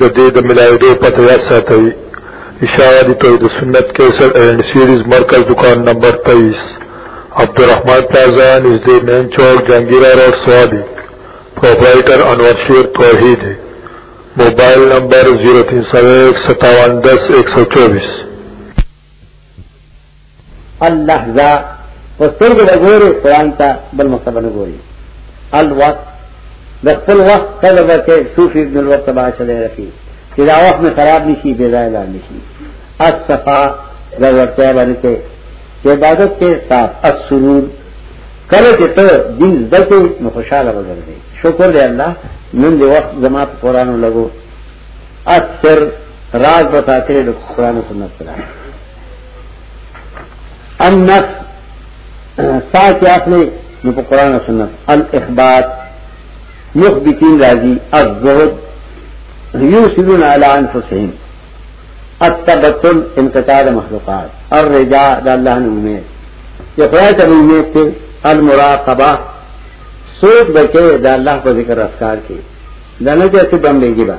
د دې د ملاویدو پته یاد ساتئ اشاعتی توحید سنت 61 اینڈ سیریز مرکز دکان نمبر 23 عبدالرحمن پلازا نزدې مین چوک جنگیرا روډ سوابي پرپرایټر انور شیر توحید موبایل نمبر 03015710124 اللحظه پستر کې وګوره قران ته بل مکتب نه ګوري الوقت د خپل وخت طلب کې صوفي ابن الوقت با چلے رکھی چې دا وخت می خراب نشي بے ځای لاړ نشي الصفا د ورته باندې کې چې عبادت کې صاف السرور کله چې ته دین زده نو خوشاله وګرځې شکر دې الله نن دې وخت زما په قران لګو اثر راز به تاکره د قران او سنت سره ان نفس ساعت اخلي نو په قران او سنت الاخبات مخبتين راضي الزهد يوسلون على انفسهم التبتل انقطاع مخلوقات الرجاء د الله نه امید یا خدای ته امید ته المراقبه سوچ بکې د الله په ذکر اسکار کې دنه چې څه بم لګي با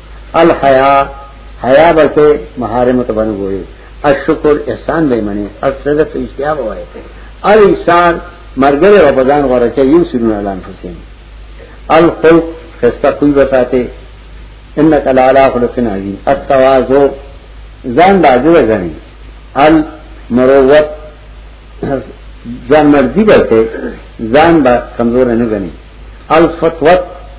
الحیا حیا بلکې محارم ته باندې وایي الشکر احسان به منی الصدق اشتیاب وایي الانسان مرګره او بدن غره چې یو سرونه اعلان حسین الخلق خسته کوي وساته انك لعلى خلق عظیم التواضع ځان باجو غني المروت ځان مرضی بلکې ځان با کمزور نه غني الفتوت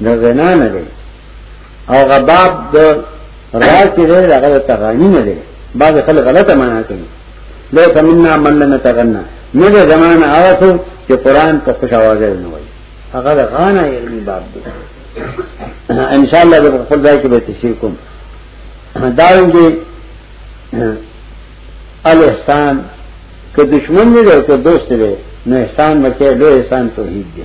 نه زنا نه دی او غباب د راز کې دی هغه د تغنی نه دی بعض خلک غلطه معنا کوي لو سمنا من لم تغنا نه د زمانه هغه څو چې قران په خوش आवाज نه وایي هغه د غانا علمي باب دی ان شاء الله به خپل ځای کې به تشریح کوم دا ونګي الاحسان که دشمن دی او که دوست دی نو احسان مکه لو احسان توحید دی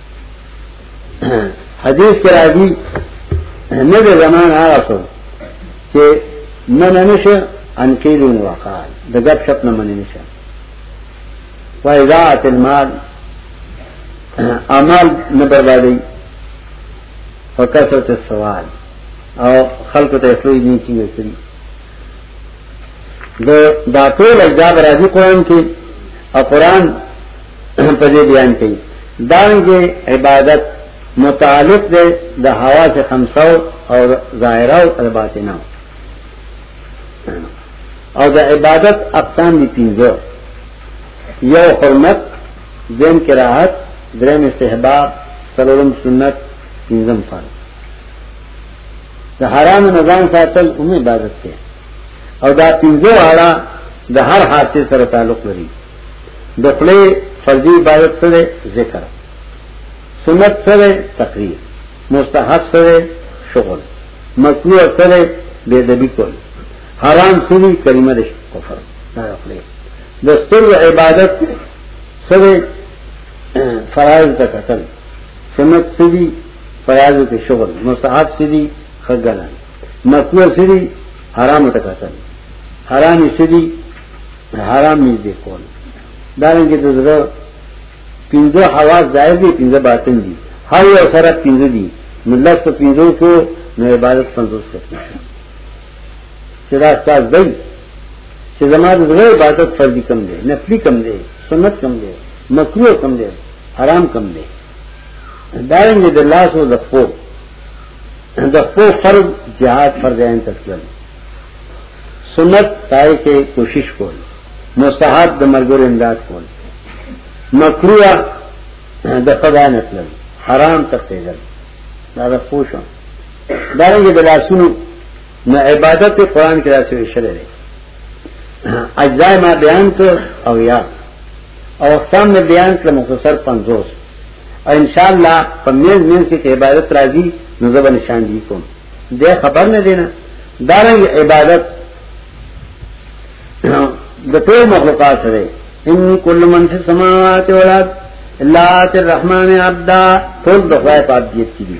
حدیث کې راځي نه د زمان هغه څو چې من نشه ان کېلو وقال د غب شپ نه من نشه وایذات المال اعمال نه بربادي فکثرت السوال او خلق ته اسلوب دي چې دا دا ټول اجزاء راځي قران کې او قران په دې بیان کوي دا کې عبادت متعلق ده د حواس خمسو او ظاهره او باطنه او د عبادت اقسام دي پنځه یو حرمت دین کراحت درم استحباب سلورم سنت پنځم فرض د حرام نه ځان ساتل هم عبادت دی او دا پنځه واړه د هر حادثه سره تعلق لري د خپل فرضي عبادت سره ذکر سنت سره تقریر مستحب سره شغل مکروه سره بے دبی کول حرام سری کلمه د کفر دا خپل د ستر عبادت سره فرائض ته قتل سنت سری فراز کے شغل مستحب سری خگل مکو سری حرام تکتل حرام سری حرام نزدے کون دارن کے تو ذرا پنجو حواس ظاہر دی پنجو باطن دی ہر یو سره پنجو دی نو لس په پنجو شو نو عبادت پنځوس ختم شو چې دا استاد دی چې زما د زړه عبادت فرض کم دی نفلی کم دی سنت کم دی مکروه کم دی حرام کم دی دارنګ د لاس او د خپو د خپو فرض جهاد فرض عین تکلم سنت پای کې کوشش کول مستحب د مرګور امداد کول مکروه د خدای نه تلل حرام تقیدل دا د خپو شو دارنګ د لاسونو نو عبادت قرآن کې راځي شری اجزای ما بیان کړ او یا او اقسام میں بیان کړ مختصر 50 او ان شاء الله په مېز مېز کې عبادت راځي نو زبر نشان دي کوم دې خبر نه دینه دارنګ عبادت د ټول مخلوقات سره ان کل من فی السماوات والارض الا الرحمن عبدا ټول د خدای په عبادت کې دي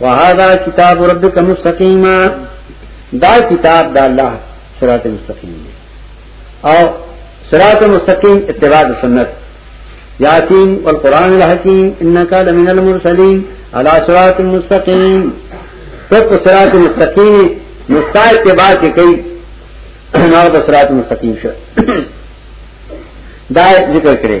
وهذا کتاب ربک مستقیما دا کتاب دا الله صراط مستقیم دی او صراط مستقیم اتباع سنت یاسین والقران الحکیم انک لمن المرسلین علی صراط مستقیم تو صراط مستقیم مستا اتباع کې کوي نو د صراط مستقیم شو دا ذکر کړی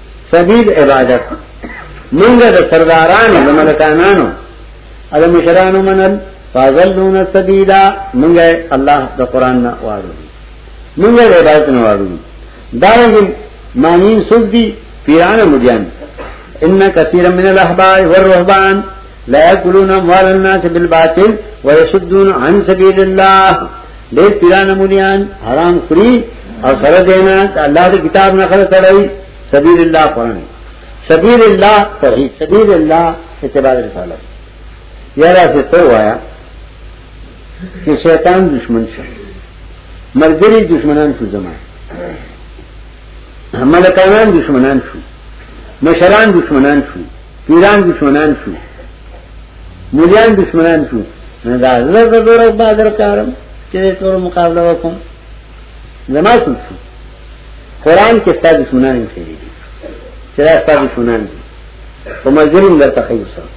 سبیل عبادت منګه د سردارانو د ملکانانو او د مشرانو منل فازلون سبیلا منګه الله د قران نه وارو منګه د عبادت نه وارو دا یې معنی سوق دي پیران مجان ان کثیر من الاحبار والرهبان لا یاکلون اموال الناس بالباطل ويصدون عن سبيل الله ډېر پیران مونیان حرام خوري او سره دینا الله دې کتاب نه خلک کړی سبیل الله قرآن سبیل الله توحید سبیل الله اتباع رسالت یارا سے تو آیا کہ شیطان دشمن شو مرګري دشمنان شو زما ملکانان دشمنان شو مشران دشمنان شو پیران دشمنان شو مليان دشمنان شو نه دا زړه د دور او بادر کارم چې ټول مقابله وکم زما څه شو قران کې ستاسو دشمنان یې شي چې ستاسو دشمنان دي په ملګریم درته خیر سره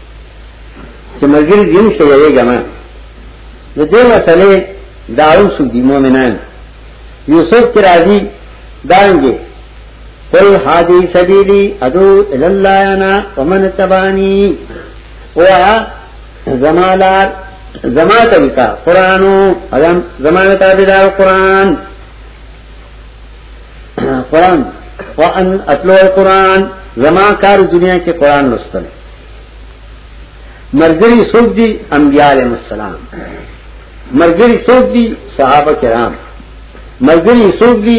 چې ملګری دې نشي یې ګما د دې مسلې داوم سو دي مؤمنان یوسف کې راځي دانګي قل هذه سبيلي ادعو الى الله انا ومن تبعني وا زمالار زما طریقہ قرانو ادم زمانه تابعدار قران قران وان اتلو القران زما کار دنیا کې قران لوستل مرګري څوک دي انبيار عليهم السلام مرګري څوک دي صحابه کرام مرګري څوک دي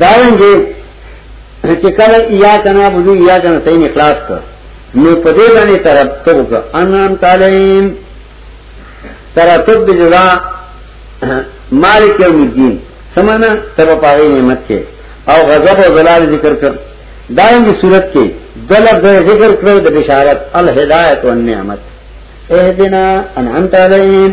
دارنګه چې کله یا کنا بده یا کنا تین اخلاص کړ نو په دې باندې طرف توګ انام تعلیم طرف د جزا مالک یوم الدین سمانا تب پاغی نعمت کې او غضب او ضلال ذکر کړ دایمه صورت کې دلب د ذکر کړو د بشارت الهدایت والنعمت اهدنا انعمت علیهم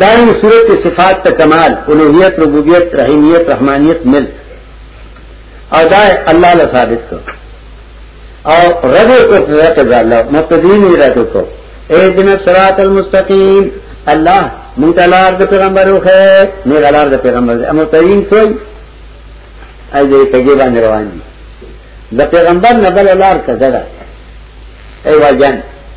دائم صورت کے صفات تا کمال الوحیت ربوبیت رحیمیت رحمانیت مل اور دائے اللہ اللہ ثابت کو اور رب کو رضا اللہ مقتدین ہی رہتے کو اے دن سرات المستقیم اللہ منتلار دا پیغمبر ہو خیر میرا لار دا پیغمبر دے مقتدین کوئی اے دے تگی باند روان دی دا پیغمبر نبل لار کا زدہ اے واجان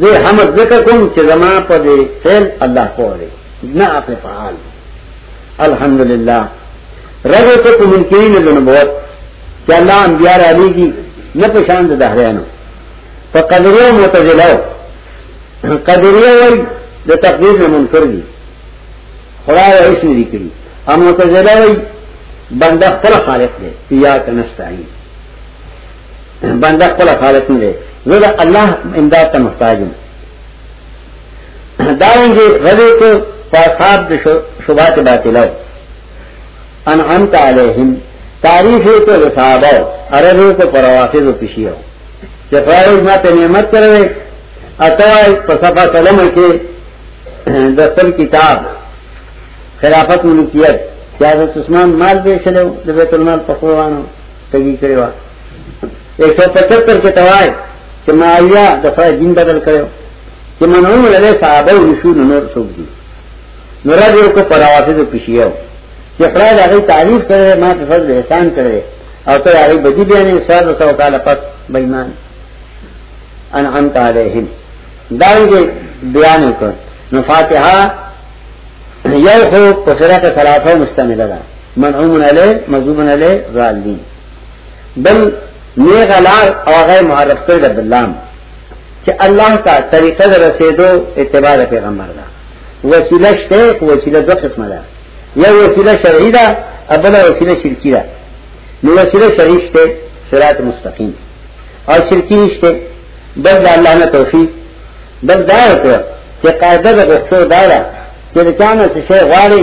زه حمد ذکر کوم چې زما په دې فعل الله پوهه نه په فعال الحمدلله رغه ته کوم کینې د نبوت چې الله انبیاء را لېږي نه په شان د دهریانو په قدرو معتزله قدرو وای د تقدیر نه منکر دي خدای هیڅ نه دي کړی او معتزله وای بنده خپل خالق دی یا کنستای بنده خپل خالق نه دی زه د الله امداد ته محتاج یم دا ونګي غلې کو فاصحاب د شوبات باطلو انعمت علیهم تعریف کو د صحابه عربو کو پروافض او پشیو چې فرایز ما ته نعمت کړې اتوای په صفه سلام کې د خپل کتاب خلافت ملکیت سیاست عثمان مال به شلو د بیت المال په قرانو تګي کړی و 175 کې توای چې معاویه د خپل دین بدل کړو چې منعوم له صحابه او رسول نور څوک دي نور دې کو پراواسه ته پښیو چې خدای هغه تعریف کړي ما په فضل احسان کړي او ته هغه بدی بیانې سر او تعالی پات بېمان انعمت علیهم دانګه بیان وکړ نو فاتحه یو خو په سره کې ثلاثه مستمله ده منعوم علی مغضوب علی ضالین بل نه غلار او غیر معرف کړی د بلام چې الله تا طریقه در رسیدو اتباع پیغمبر دا وسیله شته وسیله دوه قسمه ده یو وسیله شرعی ده او بل وسیله شرکی ده نو وسیله شرعی شته صراط مستقیم او شرکی شته بل د الله نه توفیق بل دا وکړه چې قاعده د غوښتو دا ده چې د چانه څه شی غواړي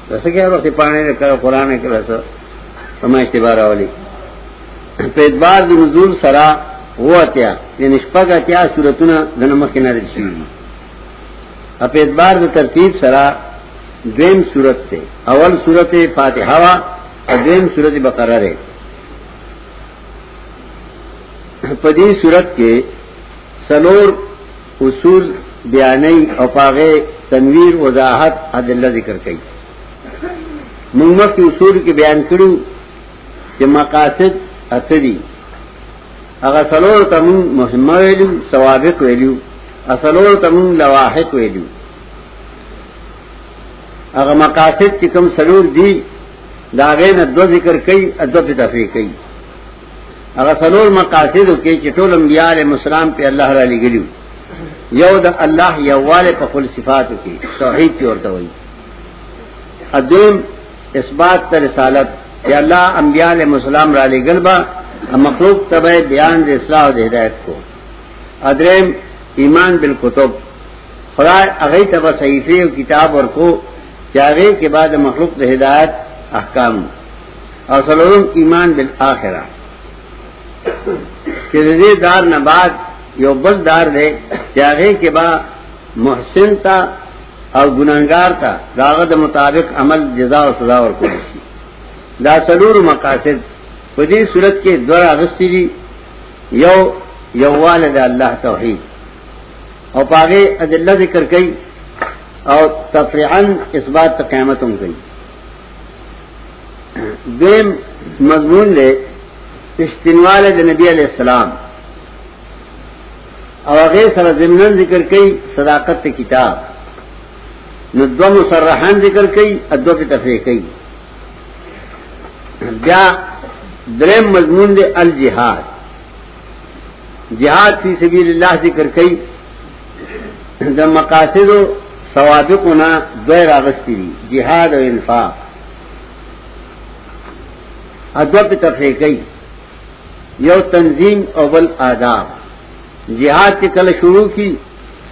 وسه کې وخت پانی نه کړه قران نه کړه څه سم اعتبار اولی په اعتبار د نزول سره واتیا د نشپګ اتیا صورتونه د نمک نه لري شي په اعتبار د ترتیب سره دویم صورت ته اول صورت فاتحه وا او دویم صورت بقره ده په دې صورت کې سلور اصول بیانې او پاغه تنویر وضاحت ادله ذکر کړي موږ مخکې اصول کې بیان کړو چې مقاصد اتدي هغه سلور تم مهمه ویلو سوابق ویلو اصلور تم لواحق ویلو هغه مقاصد چې کوم سلور دي دا غین د ذکر کوي ادب تفریق کوي هغه څلور مقاصد کې چې ټول انبیاء علیهم السلام په الله را لګلیو یو د الله یواله په خپل صفاتو کې توحید کې ورته وایي ادم اثبات تر رسالت یا الله انبیاء علیهم السلام را لګل با مخلوق تبع بیان د اصلاح او هدایت کو ادریم ایمان بالکتب خدای هغه تبع صحیفه او کتاب ورکو چې هغه کې بعد مخلوق د هدایت احکام او سلورم ایمان بالآخرہ چې دې دار نه بعد یو بل دار دی چې هغه کې با محسن تا او ګناګار تا داغه د مطابق عمل جزا او سزا ورکول شي دا سلور مقاصد په دې صورت کې دوه اغستی دي یو یواله د الله توحید او پاګه ادله ذکر کړي او تفریعا اثبات قیامت هم کړي دیم مضمون دی اشتنواله د نبی علی السلام او هغه سره زمنن ذکر کوي صداقت ته کتاب نو دو مصرحان ذکر کوي ادو په تفریح کوي بیا دریم مضمون دی الجهاد جهاد فی سبیل الله ذکر کوي د مقاصد سوابقنا دوی راغستی دي جهاد او انفاق ادب په تفریقی یو تنظیم او بل آداب جهاد چې کله شروع کی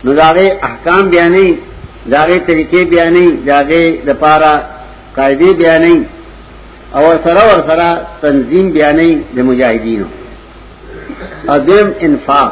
نو داغه احکام بیانې داغه طریقې بیانې داغه د پارا قاعده بیانې او سره ور سره تنظیم بیانې د مجاهدینو ادم انفاق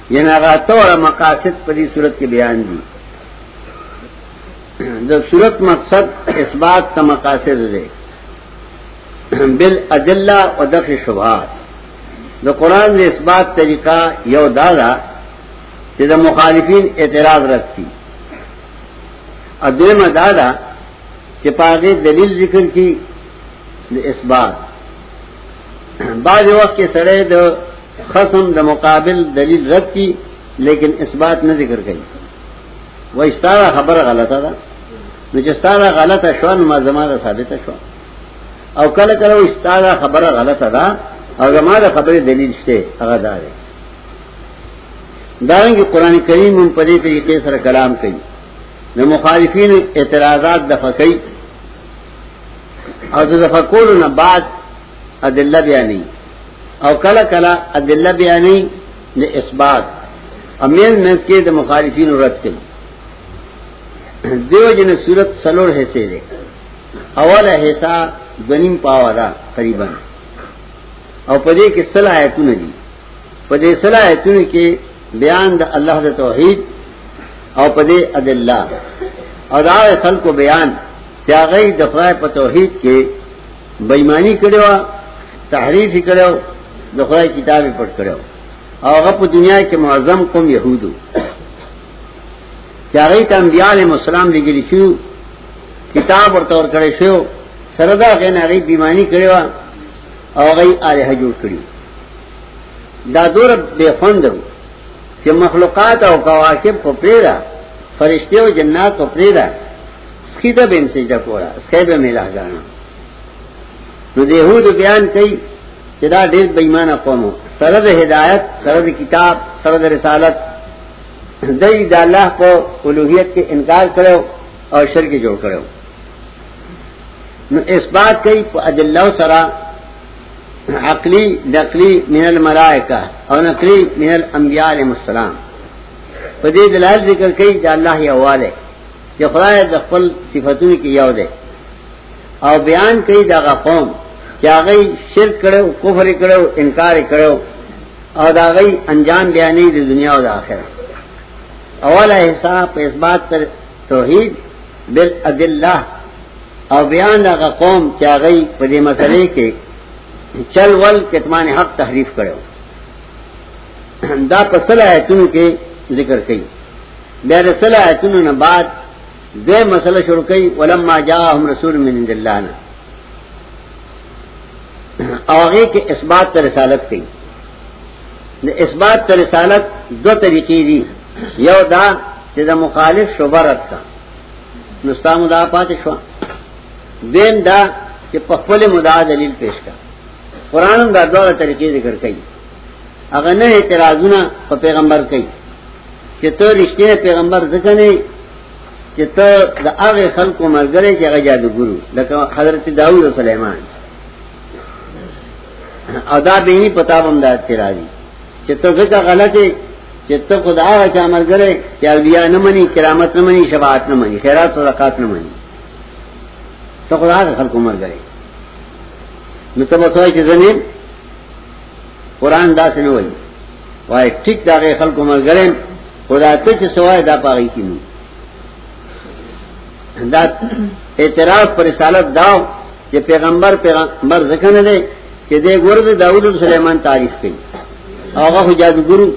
یعنی هغه تور مقاصد په دې صورت کې بیان دي د صورت مقصد اثبات ته مقاصد دي بل ادله او دغه شبهات د قران د اثبات طریقہ یو دا ده چې د مخالفین اعتراض رد کړي ا دویمه دا ده چې پاګه دلیل ذکر کړي د اثبات بعض وخت کې سره د خصم د مقابل دلیل رد کی لیکن اثبات نه ذکر کړي و استاره خبره غلطه ده نو چې استاره غلطه شو نو ما زماده ثابته شو او کله کله و استاره خبره غلطه ده او زماده خبره دلیل شته هغه ده دارنګه قران کریم هم په دې طریقې سره کلام کوي نو مخالفین اعتراضات دفقې او د دفقولو نه بعد ادله بیانې او کله کله ادله بیانې له اثبات امین مې کې د مخالفین رد کړي دیو جن صورت سلور حصے دے اول حصہ دنیم پاوا دا قریبا او پدې کې سل آیتونه دي پدې سل آیتونه کې بیان د الله د توحید او پدې ادله او دا خلکو بیان چې هغه د خدای په توحید کې بېمانی کړو تحریف کړو د خدای کتاب پټ کړو او هغه په دنیا کې معظم قوم يهودو چې هغه ته انبياء عليهم السلام لګل شو کتاب ورته ور کړی شو سره دا غنه هغه بېمانی کړو او هغه الہ جوړ کړی دا دور به خوندو چې مخلوقات او کواکب په پریرا فرشتي او جنات په پریرا سکیده بیم سجده کورا سکی بیم الہ گانا نو دیهود بیان کئی چه دا دیر بیمانه قومو سرد هدایت سرد کتاب سرد رسالت دی دا اللہ پا الوحیت کے انکار کرو اور شرک جوڑ کرو نو اس بات کئی پا ادلو سرا عقلی نقلی من الملائکہ او نقلی من الانبیاء علیہ السلام پا دی دلال ذکر کئی دا اللہ یواله چې خدای د خپل صفاتونو کې یو دی او بیان کوي دا قوم چې هغه شرک کړو کفر کړو انکار کړو او دا غي انجام بیانې د دنیا او د آخرت اوله حساب په اثبات تر توحید بالادله او بیان دا قوم چې هغه په دې مسلې کې چل ول کتمان حق تحریف کړو دا په صلاحتونو کې ذکر کړي بیا د سلا ایتونو نه بعد دې مسله شروع کړي ولما جاءهم رسول من عند الله نه اوغه کې اثبات تر رسالت کوي د اثبات تر رسالت دو طریقې دي یو دا چې د مخالف شوبرت کا نستامو دا پاتې شو دین دا چې په خپل مدعا دلیل پیش کا قران دا دوه طریقې ذکر کوي هغه نه اعتراضونه په پیغمبر کوي چې ته رښتینه پیغمبر ځکه نه چې ته د هغه خلکو مرګره چې هغه جادوګرو لکه حضرت داوود او سليمان او دا به نه پتا بم دا اعتراضي چې ته ځکه غلطه چې ته خدای هغه چې مرګره چې اولیاء نه مني کرامت نه مني شفاعت نه مني خیرات او زکات نه مني ته خدای هغه خلکو مرګره نو ته به وایې چې زنه قران دا څنګه وایي وای ټیک دا غي خلکو ملګرم خدا ته چې سوای دا پاږي کینو دا اعتراض پر رسالت داو چې پیغمبر پیغمبر ځکه نه دی چې دې ګور د داوود او سليمان تاریخ کوي هغه جادوګرو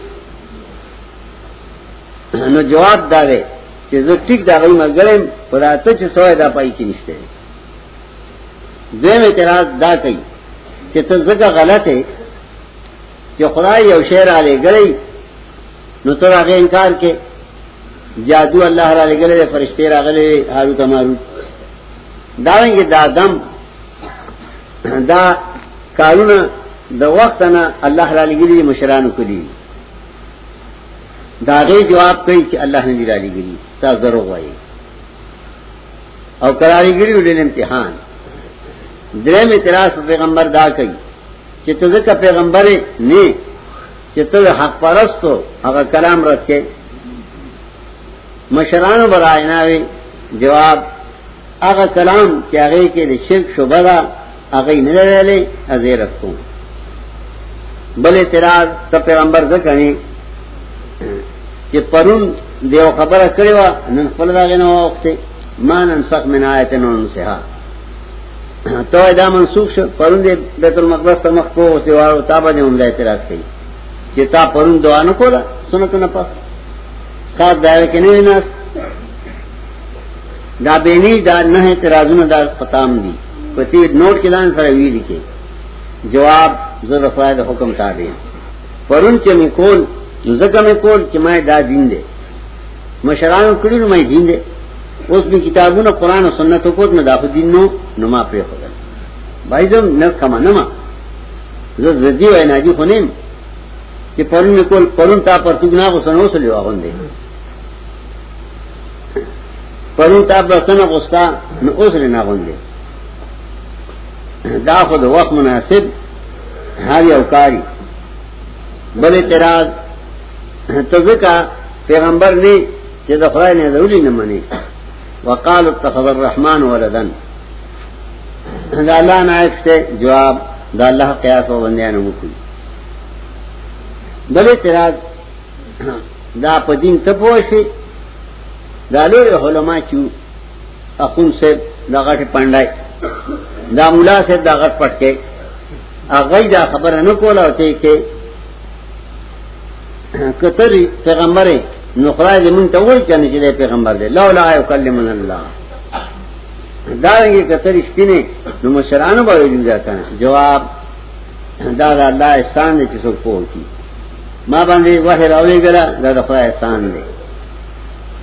نو جواب دا دی چې زه ټیک دا غي مګرم خدا ته چې سوای دا پای کې نشته دویم اعتراض دا کوي چې ته زګه غلطه چې خدای یو شی را لګړی نو تر هغه انکار کې جادو الله را لګړی فرشتي راغلي هاروت ماروت دا ونګي دا دم دا کارونه د وخت نه الله را لګړي مشرانو کړی دا غي جواب کوي چې الله نه دی را لګړي تاسو درو وایي او قراری ګری ولې امتحان درې می تراس پیغمبر دا کوي چې ته ځکه پیغمبر نه چې ته حق پرستو هغه کلام راکې مشران برایناوي جواب هغه کلام چې هغه کې د شرک شوبه ده هغه نه ویلې ازیر کو بل اعتراض ته پیغمبر ځکه نه چې پرون دیو خبره کړې و نن خپل داغه نو وخت ما نن فق من آیت نو نسها تو دا منسوخ شو پرون دې بیت المقدس ته مخ کو اوسې وارو تا باندې هم اعتراض کړي چې تا پرون دعا نه کوله سنت نه پس کا دا کې نه نه دا بینی دا نه اعتراضونه دا پتام دي پتی نوٹ کې ځان سره ویل کې جواب زه د خدای د حکم تابع پرون چې مې کول زکه مې کول چې ما دا دین دی مشرانو کړي نو مې دین دی اوس می کتابونه قران او سنت کو نه داخو دین نو نو ما پرې خو بایزم نه کما نه ما زه زدی وای نه دی خو نیم چې پرون کول پرون تا پر تګنا کو سنو سلیو غوندې پرون تا بسنه غوستا نو اوس نه غوندې دا خو د وخت مناسب هر یو کاری بل اعتراض ته ځکه پیغمبر نه چې د خدای نه ضروري نه مني وقال اتخذ الرحمن ولدا دا الله نه اخته جواب دا الله قیاس و بندیانو کوي بل اعتراض دا په دین ته پوښي دا لوی علماء چې اخون سے دا غټ پاندای دا مولا سے دا غټ پټکه هغه دا خبره نه کوله او ته کې کتر پیغمبر نو خدای دې مونږ ته وایي کنه چې پیغمبر دی لولا یکلمن الله دا رنګه کتر شپینه نو مشرانو باندې جوړه کنه جواب دا دا الله احسان دې چې څوک پوهی ما باندې وحی راولې ګره دا د خدای احسان دی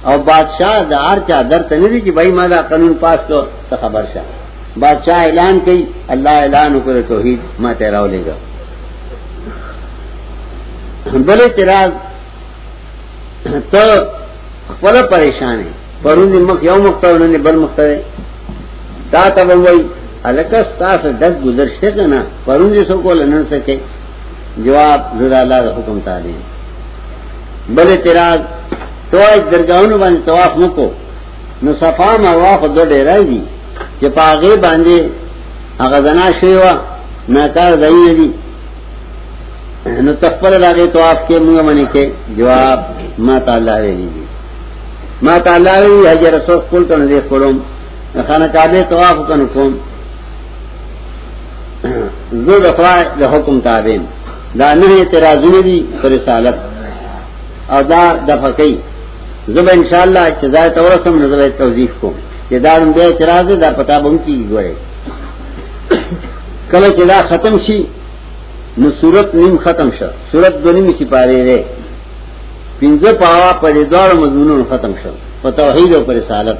او بادشاہ د ارچا درته نه دی چې بای ما دا قانون پاس کو ته خبر شه بادشاہ اعلان کړي الله اعلان وکړ توحید ما ته راولې ګره بل اعتراض ته خپل پریشان یې پرون مخ یو مخته ولنه بل مخته تا ته وای الکه تاسو دغه گزارشته کنه پرون یې سو کول نن څه کې جواب زدا الله د حکم تعالی بل اعتراض توای درگاہونو باندې طواف نکو نو صفا مروه خو دوه ډیرای دي چې پاغه باندې هغه زنا شوی و ناکار ځای دي نو تخبر لاغه طواف کې موږ باندې کې جواب ما تعالی ویلي دي ما تعالی ویلي حجر اسود کول ته نه دي خورم خانه کعبه طواف کنه کوم زه د خدای د حکم تابعم دا نه اعتراضونه دي پر رسالت او دا د فقہی زه به ان شاء الله چې دا تورسم نه زه توضیح کوم چې دا هم به اعتراض دا پتا بم کی ګوره کله چې دا ختم شي نو صورت نیم ختم شو صورت د نیمه سی پاره ده پنځه پاوا پر دوړ مزونو ختم شو په توحید او پر رسالت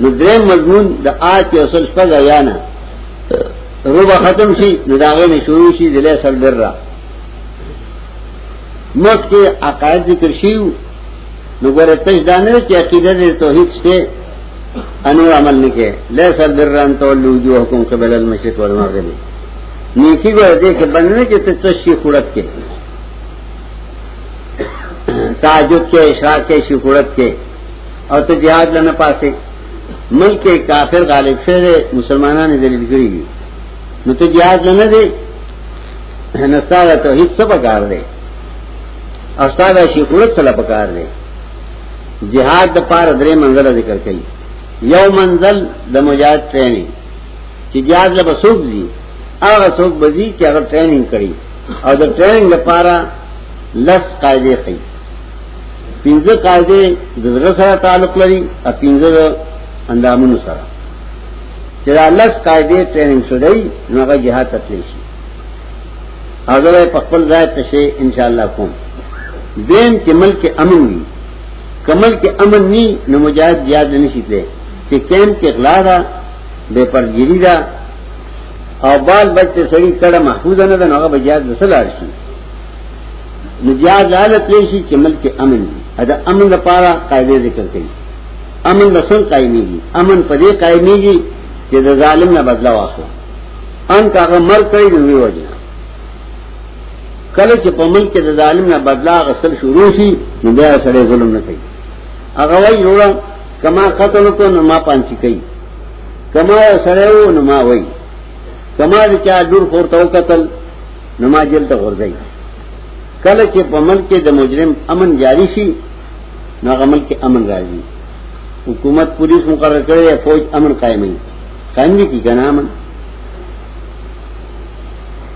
نو درې مضمون د آیت یو سل شپږ یا نه روبه ختم شي نو دا غوښنه شروع شي د له سر در را مخ کې عقاید ذکر شي نو ګره تج دانه چې عقیده دې توحید شته انو عمل نه کې له سر در را ان تول وجوه حکم قبل المشرق والمغرب نیکی ګره دې کې باندې چې ته شي خورت کې تعجب کې اشراق کې شي خورت کې او ته جهاد لنه پاسې ملک کافر غالب شوه مسلمانانو ذلیل کړی دي نو ته جهاد لنه دی نستاره توحید څه پکار دی او ستاره شیخوت څه پکار دی جهاد د پار درې منزل ذکر کړي یو منزل د مجاهد ټریننګ چې جهاد له بسوب دي هغه څوک بزي چې هغه ټریننګ کړي او د ټریننګ لپاره لس قاعده خي پنځه قاعده د زړه سره تعلق لري او پنځه اندامونو سره چې دا لږ قاعده ټریننګ شوی نو هغه جهاد ته تللی شي حاضر په خپل ځای ته شي ان شاء الله کوم دین کې ملک امن وي کمل کې امن ني نو مجاهد جهاد نه شي ته چې کین کې غلا ده بے پرګيري ده او بال بچ سړي کړه محفوظ نه ده نو هغه بجاج وسلار شي ندیا زالت لیشی چې ملک امن دی ادا امن لپاره قاعده ذکر کړي امن د څنګه قائميږي امن په دې قائميږي چې د ظالم نه بدلا واخلي ان کاغه مر کوي نو ویوجه کله چې په ملک کې د ظالم نه بدلا غسل شروع شي نو بیا سره ظلم نه کوي هغه وایي وروړه کما قتل کو نو ما پانچی کوي کما سره و نو ما وایي کما چې چا دور خور تو قتل نو ما جیل ته غورځي کله چې په ملک کې د مجرم امن جاری شي نو هغه ملک امن راځي حکومت پولیس مقرر کړي فوج امن قائمي قائم دي کی کنه امن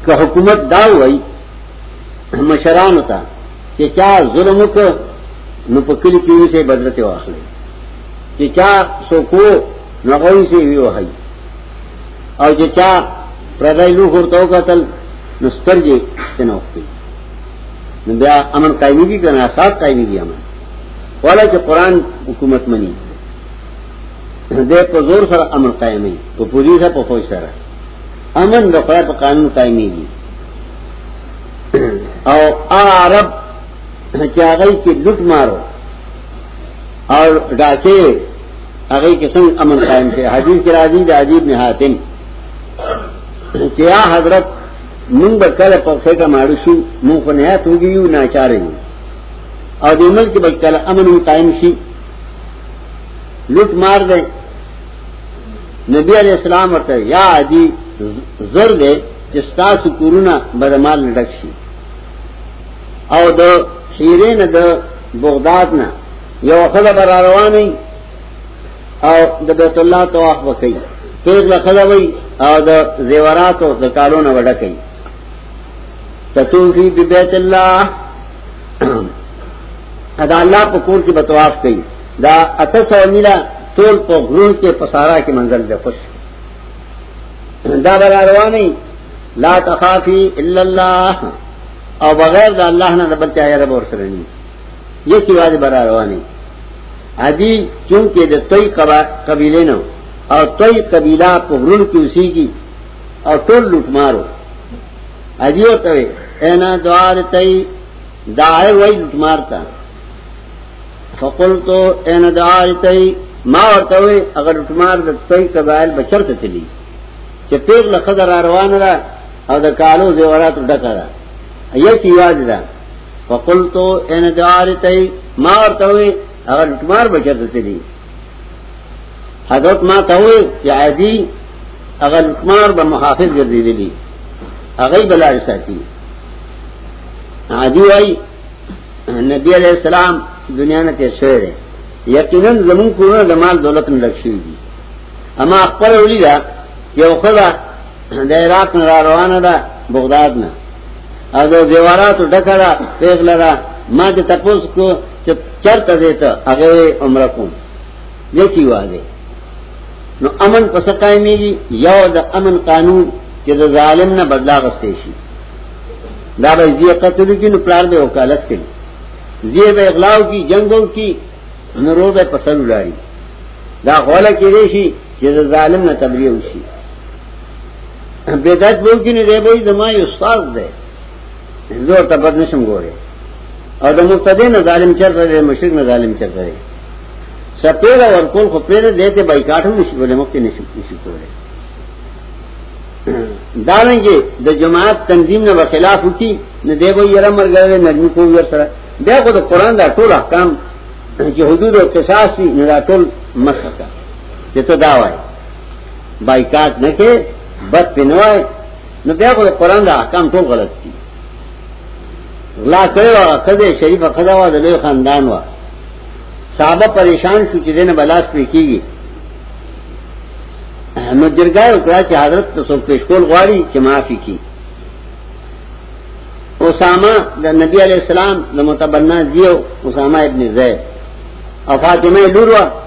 که حکومت دا وای مشران ته چې چا ظلم وک نو په کلی کې یې سه بدلته واخلي چې چا سو کو نو غوي سه وی وهي او چې چا پردای لوخ ورته وکتل نو سترګې څنګه وکړي نو بیا امن قائمي دي کنه اساس قائمي دي امن ولا چې قران حکومت مني دې په زور سره امن قائمي په پوری سره په خوښ سره امن د خدای په قانون قائمي دي او عرب چې هغه کې لوټ مارو او ډاکه هغه کې څنګه امن قائم کړي حدیث کې راځي د عجیب نه حاتم چې یا حضرت مونږ به کله په فکر ماړو شو مونږ خو نه هات وګي یو ناچاره یو او د ملک به کله امن قائم شي لوټ مار دی نبی علیہ السلام ورته یا عجی زر دی چې تاسو کورونا بدمال نه ډک شي او د خیرین د بغداد نه یو خدای بر رواني او د بیت الله طواف وکړي پیغله خدای وي او د زیورات او د کالونو وډه کوي تطوفی بی بیت اللہ ادا اللہ پا کور کی بطواف کئی دا اتا سو میلا تول پا غرون کے پسارا کی منزل دے خوش دا برا روانی لا تخافی الا اللہ او بغیر دا اللہ نا دبل چاہی رب ورسرنی یکی واز برا روانی ادی چونکه د توی قبیله نو او توی قبیله په غرون کې اوسېږي او ټول لوټمارو ادی وته انا دوار توی دای وای لوټمار تا فقلت انا دوار توی ما ورته وای اگر لوټمار د توی قبایل بشر ته تلی چې پیر لخدر روان را او د کالو زیورات ډکړه یکی واز ده فقلتو ان دارتای ما ورته وی هغه لټمار بچته تلی حضرت ما ته وی چې عادي هغه لټمار به محافظ ګرځیدلی هغه بلار ساتي عادي وای نبی علیہ السلام دنیا نه تیر شوی دی یقینا زمون کورونه د مال دولت نه لښیږي اما خپل ولیدا یو خدای د عراق نه را روانه ده بغداد نه او د زیوراتو ډکه ده پیغله ده ما ته تپوس کو چې چرته دې ته هغه عمره کوم یکی واده نو امن پس قائمیږي یو د امن قانون چې د ظالم نه بدلا غستې شي دا به زی قتل کی نو پلار به وکالت کوي زی به اغلاو کی جنگو کی نو رو به پسل ولاري دا غوله کې دی شي چې د ظالم نه تبلیغ وشي بدعت وو کې نه دی به زما یو استاد دی زه ته بد نشم ګوره او د مبتدی نه ظالم چرته دی مشرک نه ظالم چرته دی سپیره ورکول خو پیره دیته بایکاټ هم نشي کولای مخکې نشي نشي کولای دارنګي د جماعت تنظیم نه خلاف وکي نه دی به یره مرګره نرمي کو ور سره دا خو د قران دا ټول احکام چې حدود او قصاص نه ټول مخه چې ته دا وای بایکاټ نه کې بد پینوای نو بیا کو قرآن دا احکام ټول غلط دي لا کړو هغه کده شریفه خدا وا د لوی خاندان وا صحابه پریشان شو چې دینه بلاس پې کیږي نو درګایو کړه چې حضرت ته څوک پیش کول غواړي چې معافي کی اسامه د نبی علی السلام د متبنا زیو اسامه ابن زید او فاطمه لوروا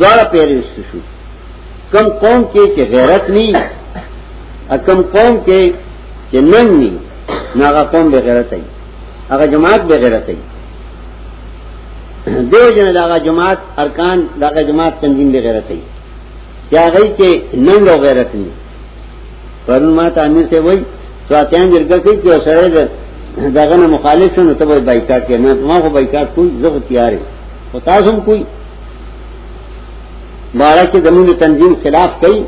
دوارا پیرنٹس شو کم قوم کې چې غیرت نی کم قوم کې چې نن نی ناغا قوم بے غیرت ای اگا جماعت بے غیرت ای دیو جن داغا جماعت ارکان داغا جماعت تنظیم بے غیرت ای کیا غی کې ننګ او غیرت نی پرون ما ته امیر ته وای سواتیان جرګه کوي چې سره ده داغه نه مخالف شنو ته بایکاټ کړي نه ما خو بایکاټ کوی زه خو تیار یم خو تاسو هم کوی بارا کې زموږ تنظیم خلاف کوي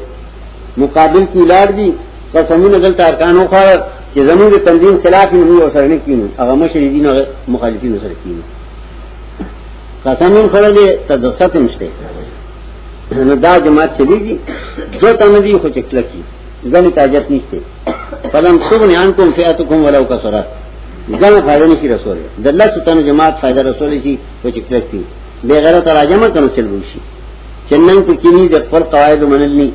مقابل کی لاړ دي قسمونه دلته ارکان خو چې زموږ تنظیم خلاف نه وي او سره نه کینو هغه مشر دي نه مخالفین سره کینو قسمون خړلې تدسته مشته نو دا جماعت چلیږي دو تن دي خو چکل کی ځنه تاجت نشته فلم سبن انکم فئاتکم ولو کثرت ځنه فائدہ نشي رسول د الله ستنه جماعت فائدہ رسول شي خو چکل کی بے غیرت راجم کنو چل بوشي چنن په کینی د خپل قواعد منلني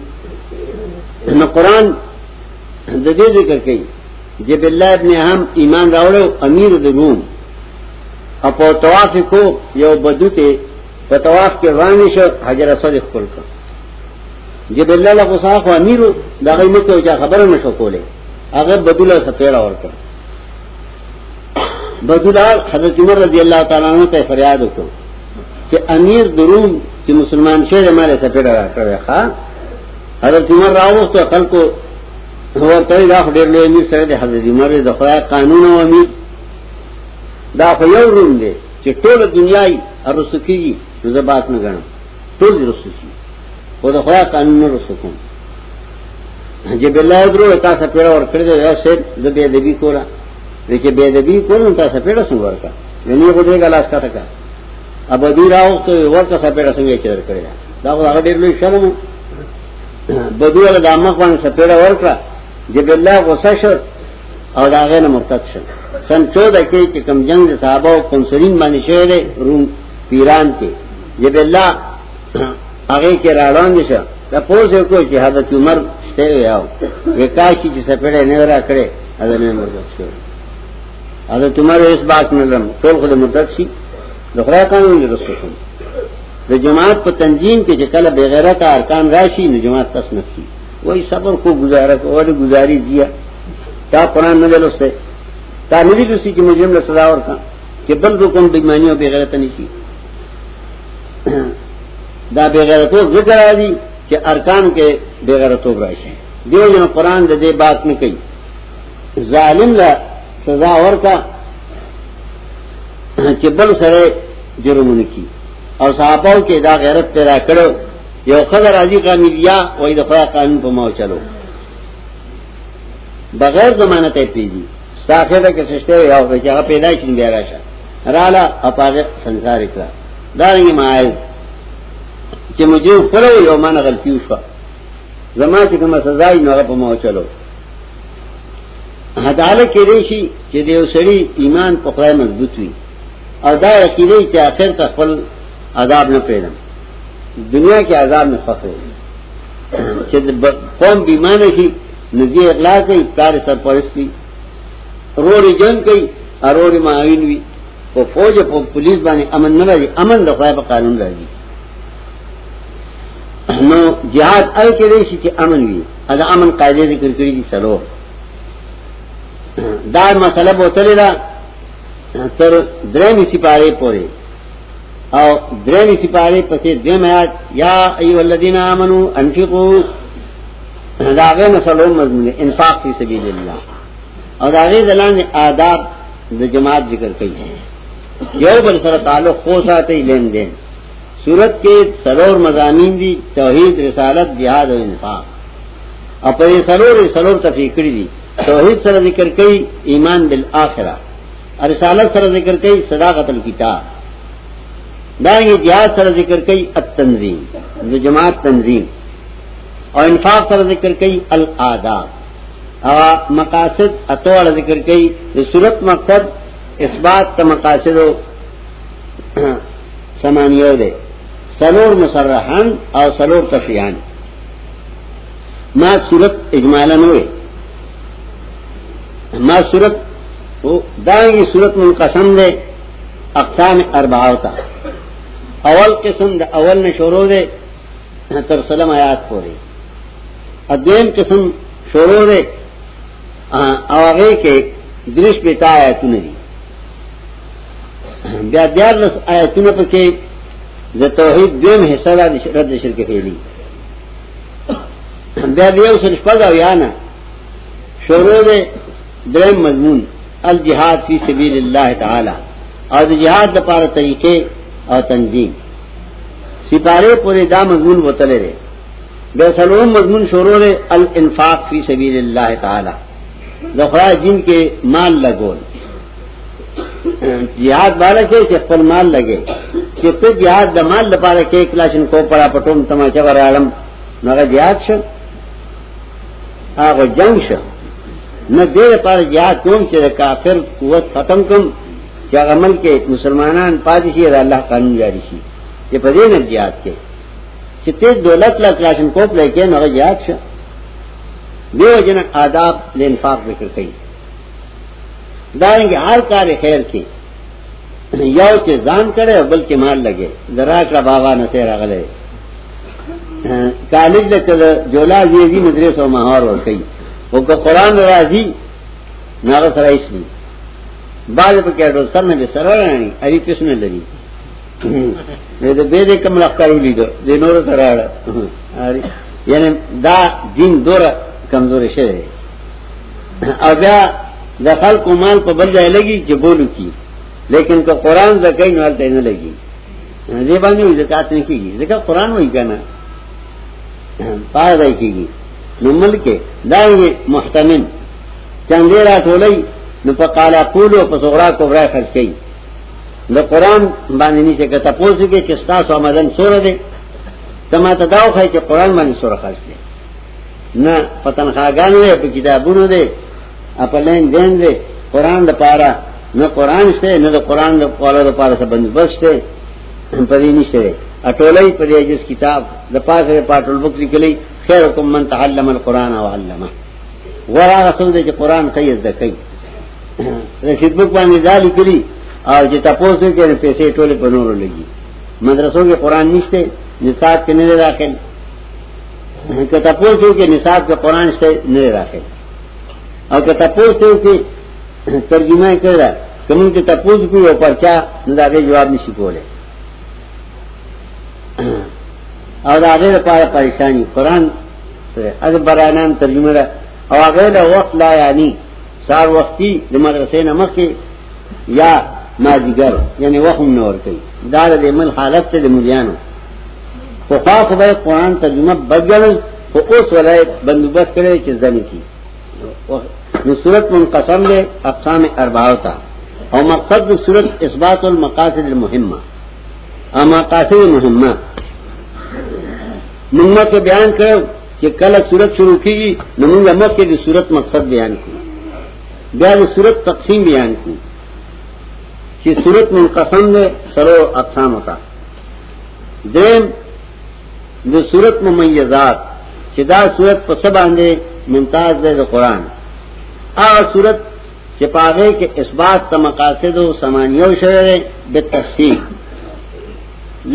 نو قران د دې ذکر کوي جب الله ابن هم ایمان راوړو امیر د روم اپو توافقو یو بدوته په طواف کې وړاندې شو حجر اسود خپل کړ جبل الله له غصه خو امیرو دا غي نه کوي چې خبره نشو کوله هغه بدل او سپېړه ورکړ بدل حضرت عمر رضی الله تعالی عنہ ته فریاد وکړ چې امیر دروم چې مسلمان شه مالې سپېړه راکړه ښا حضرت عمر راوست خلکو ورته دا ډېر لوی امیر سره د حضرت عمر د خدای قانون او امیر دا خو یو روم دی چې ټول دنیا ارسو کیږي نو زه باک نه غنم ټول رسو شي او دا خدای قانون نه رسو کوم چې بلای درو تاسو پیړه ور کړی دا سه د بی ادبی کولا چې بی ادبی کول نو تاسو پیړه څنګه ورکا یعنی غو دې ګلاس کا تکا اب دی راو ته ورته سره پیړه څنګه چر کړی دا هغه ډیر لوی شرم بدو له دامه باندې سره پیړه ورکا چې بلای غوسه شو او دا غیر مرتد شو سن 14 کې چې کم جنگ د صحابه او کنسرین باندې شوی دی روم پیران کې جب الله هغه کې راړان دي شه دا پوز یو کو چې حضرت عمر شته یاو وکاش چې سپړې نه را کړې اذن نه مرتد شو حضرت عمر اس بات نه لم ټول خو مرتد شي د خدای قانون دی رسول شو د جماعت په تنظیم کې چې کله بغیرت ارکان راشي نو جماعت تس نفسي وای صبر کو گزاره کو ور گزاری دیا تا قران نه لسته تا نه دي لسی چې مجرم له سزا ورکا چې بل کو کوم بېمانی او بغیرت نه شي دا بغیرتو ذکر راځي چې ارکان کې بغیرتو راشي دیو جن قران د دې بات نه کوي ظالم لا سزا ورکا چې بل سره جرمونه کی او صحابه کې دا غیرت پیدا کړو یو خدای راځي غامدیا وای د خدای قانون په ماو چلو بغیر ضمانت یې پیږي صاحب کې سشته یو چې هغه پیدا شین بیا راشه رااله اپاغه سنسار کړه دا یې مایز چې مجھے پر یو مان غلطی وشو زما چې کومه سزا یې نو په ماو چلو هداله کې دی شي چې دیو سړی ایمان په خدای مضبوط وي او دا یقیني چې اخر ته خپل عذاب نه پیدا دنیا کې عذاب نه فقره چې قوم بیمانه شي نزی اغلا کوي کار سرپرستی روري جنگ کوي اروري معاون وي او فوج په پولیس باندې امن نه راځي امن د خدای په قانون راځي نو جهاد ال کې دی چې امن وي دا امن قاعده ذکر کړی دي سلو دا مسله بوتل را تر درې می سپاره پورې او درمی سپاری پسی دیم آیات یا ایو الذین آمنو انفقو داغه نسلو مضمون انفاق فی سبیل الله او داغه دلان آداب د جماعت ذکر کړي یو بل سره تعلق خو ساتي لین دین صورت کې سلور مزامین دي توحید رسالت جهاد او انفاق او په سلور سلور تفیکری دي توحید سره ذکر کړي ایمان بالآخره رسالت سره ذکر کوي صداقت الكتاب دا یې جهاد سره ذکر کوي التنظیم د جماعت تنظیم او انفاق سره ذکر کوي الاداب او مقاصد اتوړ ذکر کوي د صورت مقصد اثبات ته مقاصد او سمانیو ده سلور مسرحان او سلور تفیان ما صورت اجمالا نوې ما صورت دانگی صورت من قسم دے اقسام اربعاو تا اول قسم دے اول نے شروع دے تر سلم آیات پوری ادویم قسم شروع دے او هغه کې درش په تا آیاتونه دي بیا دیار لس آیاتونه پکې د توحید دیم حصہ را رد شرک فعلی بیا دیو سن شپږ او یا نه شروع ده درم مضمون الجهاد فی سبیل الله تعالی او د جهاد لپاره طریقې او تنظیم سپاره پورې دا مضمون وتلې ده بیا سلوم مضمون شروع ده الانفاق فی سبیل الله تعالی د خدای دین کې مال لګول جهاد بالا کې چې خپل مال لګي چې په جهاد د مال لپاره کې کلاشن کو پرا پټوم تماچا ور عالم نغه جهاد شو هغه جنگ شو نه دې پر جهاد کوم چې کافر قوت ختم کوم چې هغه ملک کې مسلمانان پاتې شي دا الله قانون جاری شي چې په دې نه جهاد کې چې ته دولت لا کلاشن کوپ لکه نه جهاد شو دیو جن آداب لنفاق ذکر کړي دا رنګ هر کار خیر کې یو چې ځان کړي بلکې مال لګي دراکړه بابا نه سره غلې کالج لکه جولا زیږي مدرسې او مهار ور کوي او که قران راځي نه سره هیڅ نه باز په کې ډول سر نه به سره رانی اړي کس نه لري نه دې به دې کوم لخرو لیدو د نور سره اړه یعنی دا دین دور کمزور شوی او بیا د خلکو مال په بل ځای لګي چې بولو کی لیکن که قران زکای نو هلته نه لګي دې باندې زکات نه کیږي ځکه قران وایي کنه پاره دی کیږي نو ملک دا محتمن چاندې را ټولې نو په قالا قولو په صغرا کبرا خرج کړي نو قران باندې نشي کته پوسو کې چې تاسو آمدن سور دي تما ته داو خای چې قران باندې سور خرج کړي نه پتنخواګان دی په کتابونو دی په لین دین دی قران د پاره نه قران شته نه د قران د قوله د پاره څه بندوبست شته په دې نشته اټولې په دې جس کتاب د پاسه پاټول بوک لیکلې خیرکم من تعلم القران او علمه ورا رسول دې چې قران کوي زده کوي رشید بوک باندې ځالې کړی او چې تاسو ته کې پیسې ټولې په نورو لګي مدرسو کې قران نشته نصاب کې نه راکړي که تاسو ته کې نصاب کې قران شته نه راخې او که تاسو ته کې ترجمه کړه کوم چې تاسو کوی او پرچا نه دا جواب نشي کولای او دا غیر لپاره پریشانی قران سره از برانان ترجمه را او هغه له وخت لا یعنی سار وختي د مدرسې نه مخکې یا مازیګر یعنی وخت نور کوي دا د مل حالت ته د مليانو خو خوا خو به قرآن ترجمه بدګنل خو اوس ولای بندوبست کړی چې ځنې کی نو صورت منقسم دی اقسام اربعه تا او مقصد د صورت اثبات المقاصد المهمه اما مقاصد مهمه موږ ته بیان کړو چې کله صورت شروع کیږي نو موږ مکه د صورت مقصد بیان کړو بیا د صورت تقسیم بیان کړو چې صورت منقسم ده سره اقسام تا دیم د صورت ممیزات چې دا صورت په سبا باندې ممتاز ده د قران ا صورت چې پاره کې اثبات تم مقاصد او سمانیو شوه به تفصیل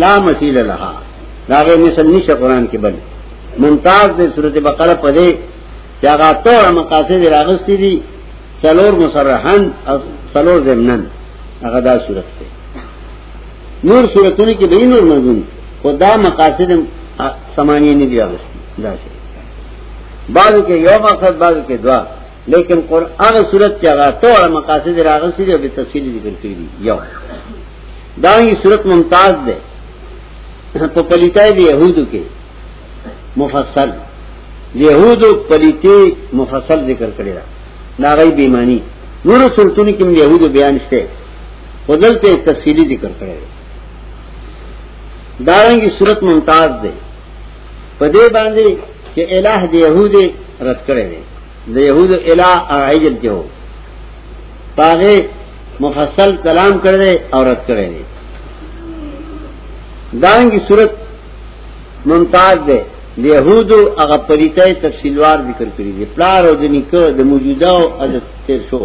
لا مثیل لها داغه مثل نشه قران کې بل ممتاز ده سورته بقره په دې چې هغه ټول مقاصد راغستې دي څلور مصرحن او څلور ضمنن هغه دا صورت ده نور صورتونو کې به نور مضمون خدا مقاصد سمانی نه دی راغلی دا شي بعض کې یو مقصد بعض کې دوا لیکن قران صورت کې هغه ټول مقاصد راغلي دي او به تفصیل ذکر کړی دي یو دا یي صورت ممتاز ده په پلیتای دی يهودو کې مفصل يهودو پلیتی مفصل ذکر کړی دا غي بیمانی نور سلطنی کې يهودو بیان شته او دلته تفصیلی ذکر کړی دی دارنګي صورت ممتاز دی په دې باندې چې الہ د يهودي رد کړی دی د يهودو الہ عجل کې وو پاره مفصل کلام کړی او رد کړی دی دارنګي صورت ممتاز دی د يهودو هغه پریتای تفصیلوار ذکر کړی دی پلار او د نیکه د موجوده او د تیر شو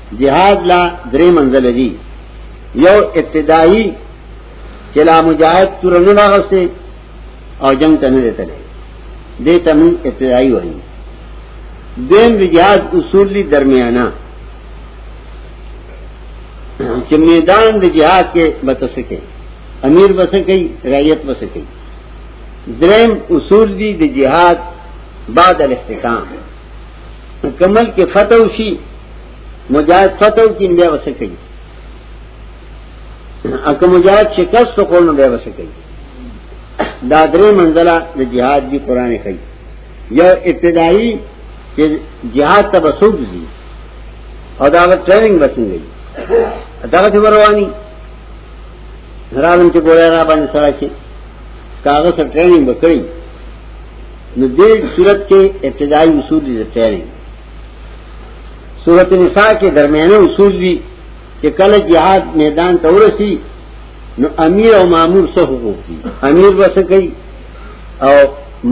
جهاد لا درې منزل دي یو ابتدایي چې لا مجاهد تور نه راغسته او جنگ ته نه دیته دې ته موږ ابتدایي وایو دین د جهاد اصول دي درمیانا چې میدان د جهاد کې بتسکه امیر بسکه رعیت بسکه درم اصول دي د جهاد بعد الاحتکام کمل کې فتح شي مجاهد فتح کې بیا وسه کوي اکه مجاهد شکست خو نو بیا وسه کوي دا درې منزله د جهاد دی قران کوي یو ابتدایي چې جهاد ته بسوب دي او دا ټریننګ بسنګي دا څه ورواني هرالم چې ګوره را باندې سره شي کاغذ ټریننګ وکړي نو دې صورت کې ابتدایي اصول دي تیارې سورۃ النساء کې درمیانه اصول دي چې کله jihad میدان ته ورسی نو امیر او مامور څه حقوق دي امیر وس کوي او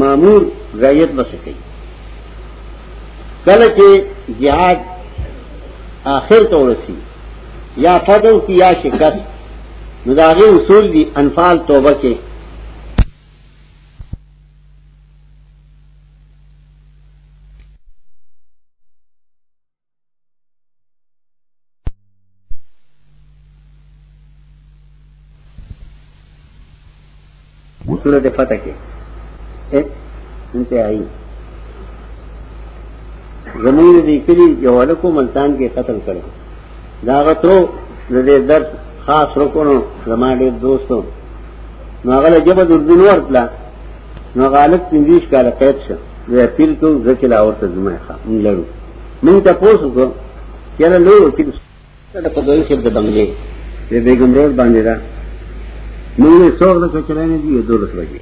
مامور رعیت وس کوي کله چې jihad آخر ته ورسی یا فتح کی یا شکست نو دا غي اصول دي انفال توبه کې سورت فتح کې انتهایی زمونږ دې کلی یو لکو ملتان کې قتل کړو دا غتو د دې درس خاص رکونو زما ډېر دوستو نو هغه له جبه د اردن ورتله نو غالب پنځیش کاله قید شو د اپیل کو ځکه لا ورته زما ښه مونږ لرو مونږ ته پوسو کو چېرې لو چې دا په دوی کې د بنگلې د بیګم روډ باندې دا مونږ یې څوک نه کچرانه دی دوه لږه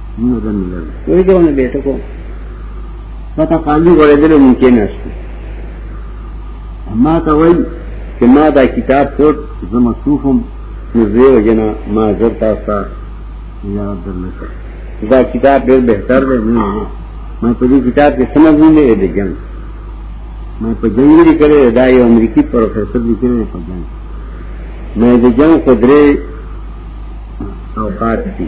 وی جو نه بیٹو کو پتا قانون غوړې دل ممکن نشته ما ته وای چې ما دا کتاب څوک زما صوفم نو زیو جنا ما زر تاسو یا درلته دا کتاب ډېر بهتر دی نه ما په دې کتاب کې سمج نه لري جنگ ما په جنگ لري کړې دا یو امریکای پروفیسور لیکلی په جنگ مې د جنگ خدري او پاتې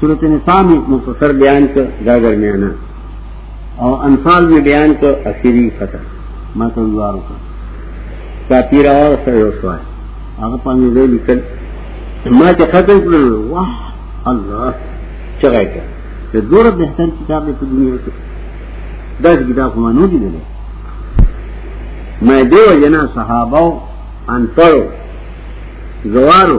سورت نساء میں مختصر بیان کر دا درمیانہ اور انفال میں بیان کر اخیری فتح میں تو دوار کا کا پیرا اور سیو سوائے آگا پانی دے لکھل میں تو ختم کر لو واہ اللہ چگائے کر تو دور بہتر کتاب ہے تو دنیا سے دس کتاب کو مانو دی دے میں دو جنا صحابہ ان پڑھو زوارو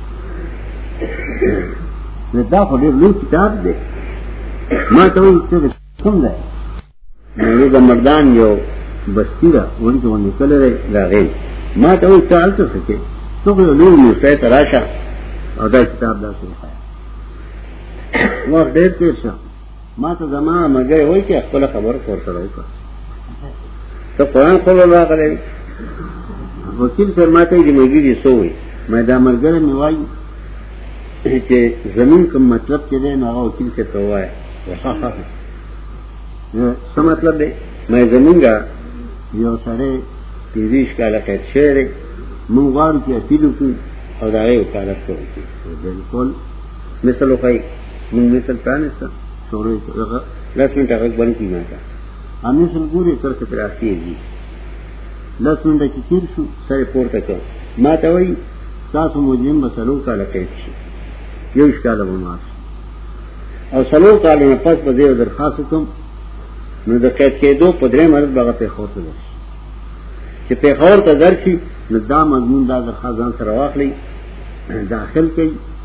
نه دا خو ډېر لوی کتاب دی ما ته وایي چې کوم دی نو د مردان یو بستی را ورته ونه کله راغی ما ته وایي ته هلته څه کې څو یو لوی مستای ته راشه او دا کتاب دا څه وایي وخت ډېر تېر شو ما ته زما مګر وای چې خپل خبر کور سره وکړه ته قرآن خپل راغلی وکیل سره ما ته دې مګری سوې مې دا مرګره مې وای چې زمون کوم مطلب چې دی نو هغه وکیل سره ته وای نو څه مطلب دی مې زمونږه یو سره پیریش کاله کې شعر مونږ غواړو چې اپیل وکړو او دا یې وکاله کوو بالکل مثال وکړئ من مثل پرانسته شروع هغه لس منټه غږ بند کړي ماته امي سل ګوري تر څه پر اخیږي لس منټه چې تیر شو سره پورته کړ ما ته وایي تاسو مجرم به سلو کاله قید شي یو ښکاله به معاف او سلو کاله نه پس به زه درخواست کوم نو د قید کېدو په درې مرز بغه په خور ته درشي چې په خور ته درشي نو دا مضمون دا د خزان سره واخلي داخل کړي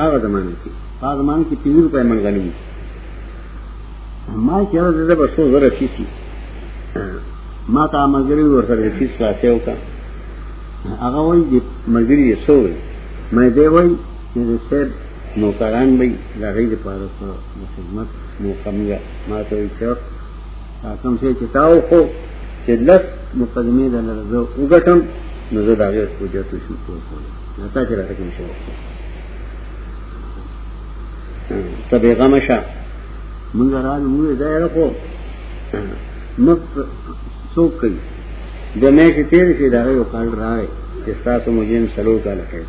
هغه زمانه کې هغه زمانه کې 3 روپۍ من غني ما چې راځه به څو زره شي ما ته مګری ورسره فیس خلاصې وکا هغه وای دی مګری یې سو مې دی وای چې سید نوکران به دا غي د پاره په خدمت مو کمیږي ما ته یې چر کوم څه چې تاو خو چې لس مقدمه ده لرزو وګټم نو زه دا غي سوجا ته شو کوم تا چې راته کوم شو ته بیغمه شه مونږ راځو موږ ځای راکو نو څوک کوي د مې چې تیر شي دا یو کال راغی چې تاسو مجیم سلو کال کوي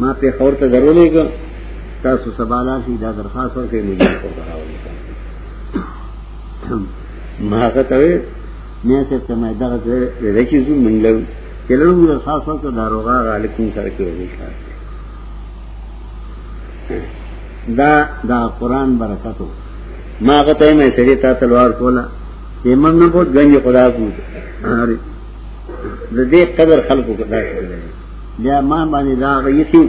ما په خور ته درولې کو تاسو سبالا شي دا درخواست ورکړئ مجیم کو راولې ما هغه ته مې ته ته مې دغه ځای راکې زو مونږ له چلو موږ خاص وخت داروغه علیکم سره کې وځي خاص دا دا قران برکتو ما غته مې سړی تا تلوار کولا چې من نه بوت غني خدا کو د دې قدر خلقو کدا شي بیا ما باندې دا غیثي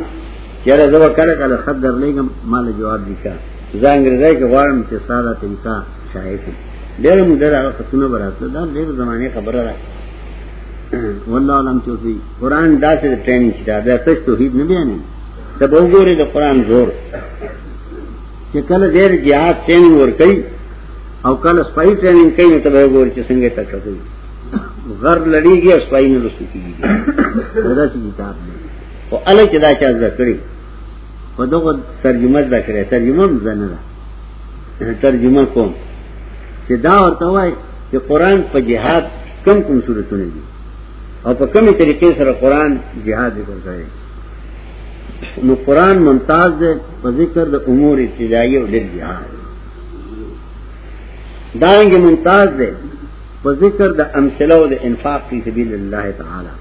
چیرې زو کړه کله خدر لګم مال جواب دي کا زنګ رضای کې غواړم چې ساده طریقہ شایع ډېر موږ ډېر هغه قصونه براتله دا ډېر زمانه خبره ده والله علم چوسی قران داسې ټریننګ شته دا څه توحید نه بیانې ته به وګورې د قران زور چې کله ډېر jihad ټریننګ ور کوي او کله سپای ټریننګ کوي ته به وګورې چې څنګه تک کوي غر لړیږي او سپای نه رسو کیږي دا چې کتاب دی او الکه دا چې ذکر کړی په دغه ترجمه ذکر ترجمه هم زنه ده ترجمه کوم چې دا ورته وای چې قران په جهاد کم کوم صورتونه دي او په کومه طریقې سره قران جهاد ذکر کوي نو قران ممتاز ده په ذکر د امور ابتدایي او لږ جهاد دانګ ممتاز ده په ذکر د امثله او د انفاق په سبیل الله تعالی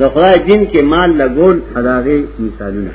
د خدای دین کې مال لګول اداغه مثالونه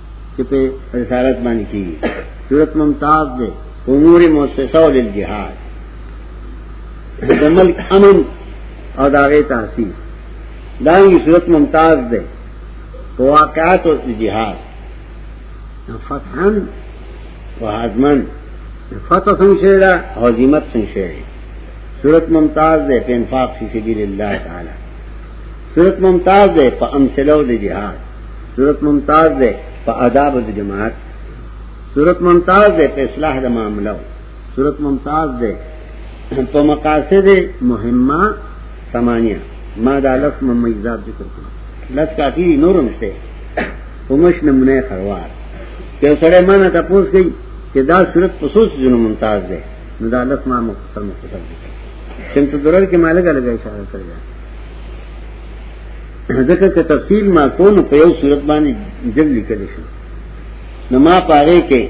چې په رسالت باندې کیږي صورت ممتاز ده امور موسسه او للجهاد د ملک امن او داغه تحصیل دا یې صورت ممتاز ده په واقعات او جهاد فتحن و حزمن فتح څنګه شوی دا عظمت څنګه شوی صورت ممتاز ده په انفاق فی سبیل الله تعالی صورت ممتاز ده په امثله او جهاد صورت ممتاز ده په آداب د جماعت صورت ممتاز ده په اصلاح د معاملو صورت ممتاز ده په مقاصد مهمه ثمانیه ما د الف ممیزات ذکر کړو لس کافی نور نشته همش نمونه خروار یو سره مانه تاسو کوي چې دا صورت خصوص جنو ممتاز ده نو دا لس ما مختصر مختصر ذکر شمس درر کې مالګه لګای اشاره کړی ځکه چې تفصیل ما کو نو په یو صورت باندې جمع لیکل شو نو ما پاره کې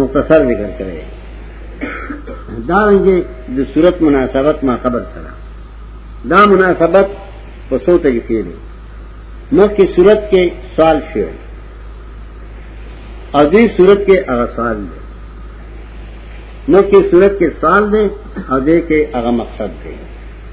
مختصر ذکر کړی دا رنګه د صورت مناسبت ما خبر سره دا مناسبت په څو طریقې دی مخکې صورت کې سوال شوی او دې صورت کې هغه سوال دی مخکې صورت کې سوال دی او دې کې هغه مقصد دی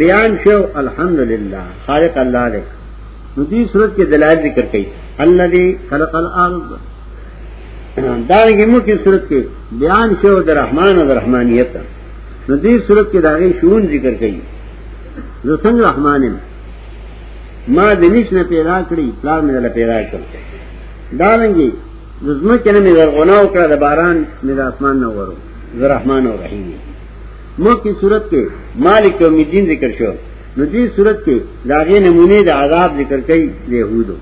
بیان شو الحمدللہ خالق اللہ دے نو دی صورت کے دلائل ذکر کئی اللہ دی خلق الارض دارنگی مو کی صورت کے بیان شو در رحمان و در رحمانیت نو دی صورت کے داغی شون ذکر کئی زو سنگ رحمانم ما دنیش نه پیدا کړی پلار مې دل پیدا کړ دارنګي زما کنه مې زرغونه وکړه د باران مې د اسمان نه ورو زرحمان او رحیم مخ کی صورت کې مالک یوم الدین ذکر شو نو دې صورت کې داغه نمونه د عذاب ذکر کوي د يهودو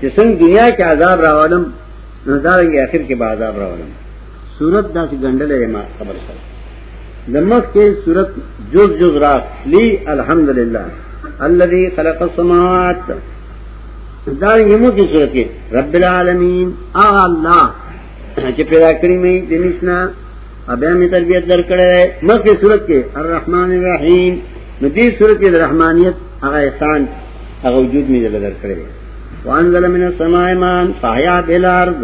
چې څنګه دنیا کې عذاب راوړم نو دا رنګ اخر کې به عذاب راوړم صورت داسې ګندلې ما خبر سره لمخ کې صورت جز جز رات لی الحمدلله الذي خلق السماوات دا یمو کې صورت کې رب العالمین الله چې پیدا کړی مې د نشنا ابیا می تربیت درکړې مکه صورت کې الرحمن الرحیم نو دې صورت کې رحمانیت هغه احسان هغه وجود می درکړې وانزل من السماء ماء فحیا بالارض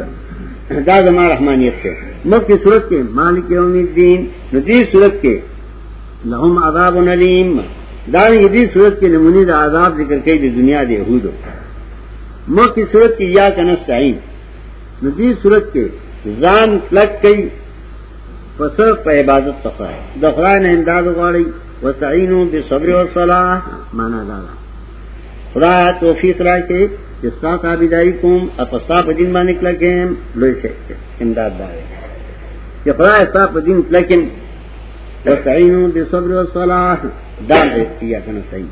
دا زما رحمانیت ته مکه صورت کې مالک یوم الدین نو دې صورت کې لهم عذاب الیم دا دې صورت کې نمونه د عذاب ذکر کوي د دنیا د يهودو مکه صورت کې یا کنه سعین نو دې صورت کې ځان کلک کوي پس په عبادت تخای د خدای نه امداد غواړي وتعینو بالصبر والصلاه معنا دا ده خدا توفیق راکړي چې تاسو تابعداري کوم او تاسو په دین باندې کلک یم لوی شي امداد دا دی چې خدا تاسو په دین کلک یم وتعینو بالصبر والصلاه دا دې کیږي کنه صحیح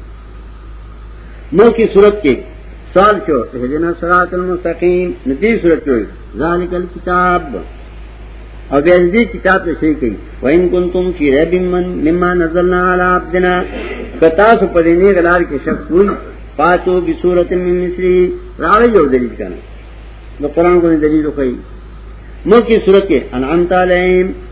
مو کی صورت کې سوال شو اهدنا صراط المستقیم ندی صورت کې ذالک الكتاب او بیا دې کتاب ته شي کوي وین کنتم فی رب من مما نزلنا علی عبدنا کتا سو پدې نه غلار کې شک وي پاتو بصورت من مصری راوي یو دلیل کنه نو قران کو دلیل کوي مو کی صورت کې انعام تعالی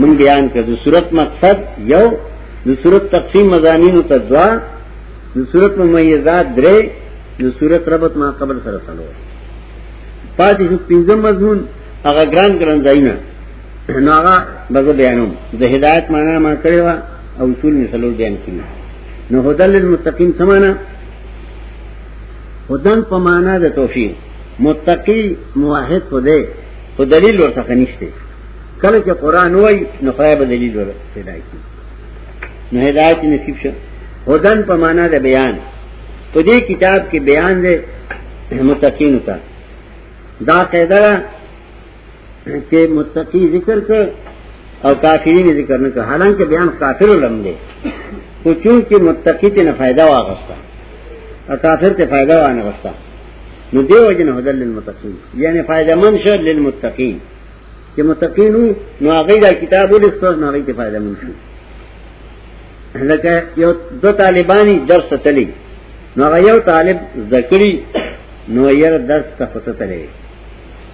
من بیان کړ د صورت مقصد یو د صورت تقسیم مزامین ته دوا د صورت ممیزات درې د صورت ربط ما قبل سره تلو پاتې شو پنځه مضمون هغه ګران ګران ځایونه نو هغه بغه بیانوم د هدایت معنا ما کړی و او اصول می سلو بیان کړی نو هدل للمتقین سمانا هدن په معنا د توفیق متقی موحد خدای خو دلیل ورته نشته کله چې قران وای نو خدای به دلیل ور پیدا کی نو هدایت نصیب شه هدن په معنا د بیان په دې کتاب کې بیان دی متقین ته دا قاعده چې متقی ذکر کړ او کافرین ذکر نه کړ حالانکه بیان کافر لم دی خو چونکه متقی ته نه फायदा واغستا او کافر ته फायदा وانه غستا نو دیو جن هدل للمتقین یعنی فائدہ من شر للمتقین چې متقینو نو هغه دا کتاب ولستو نو هغه ته فائدہ مونږ شو لکه یو د طالبانی درس تلی نو هغه یو طالب ذکری نو یې درس ته پته تلی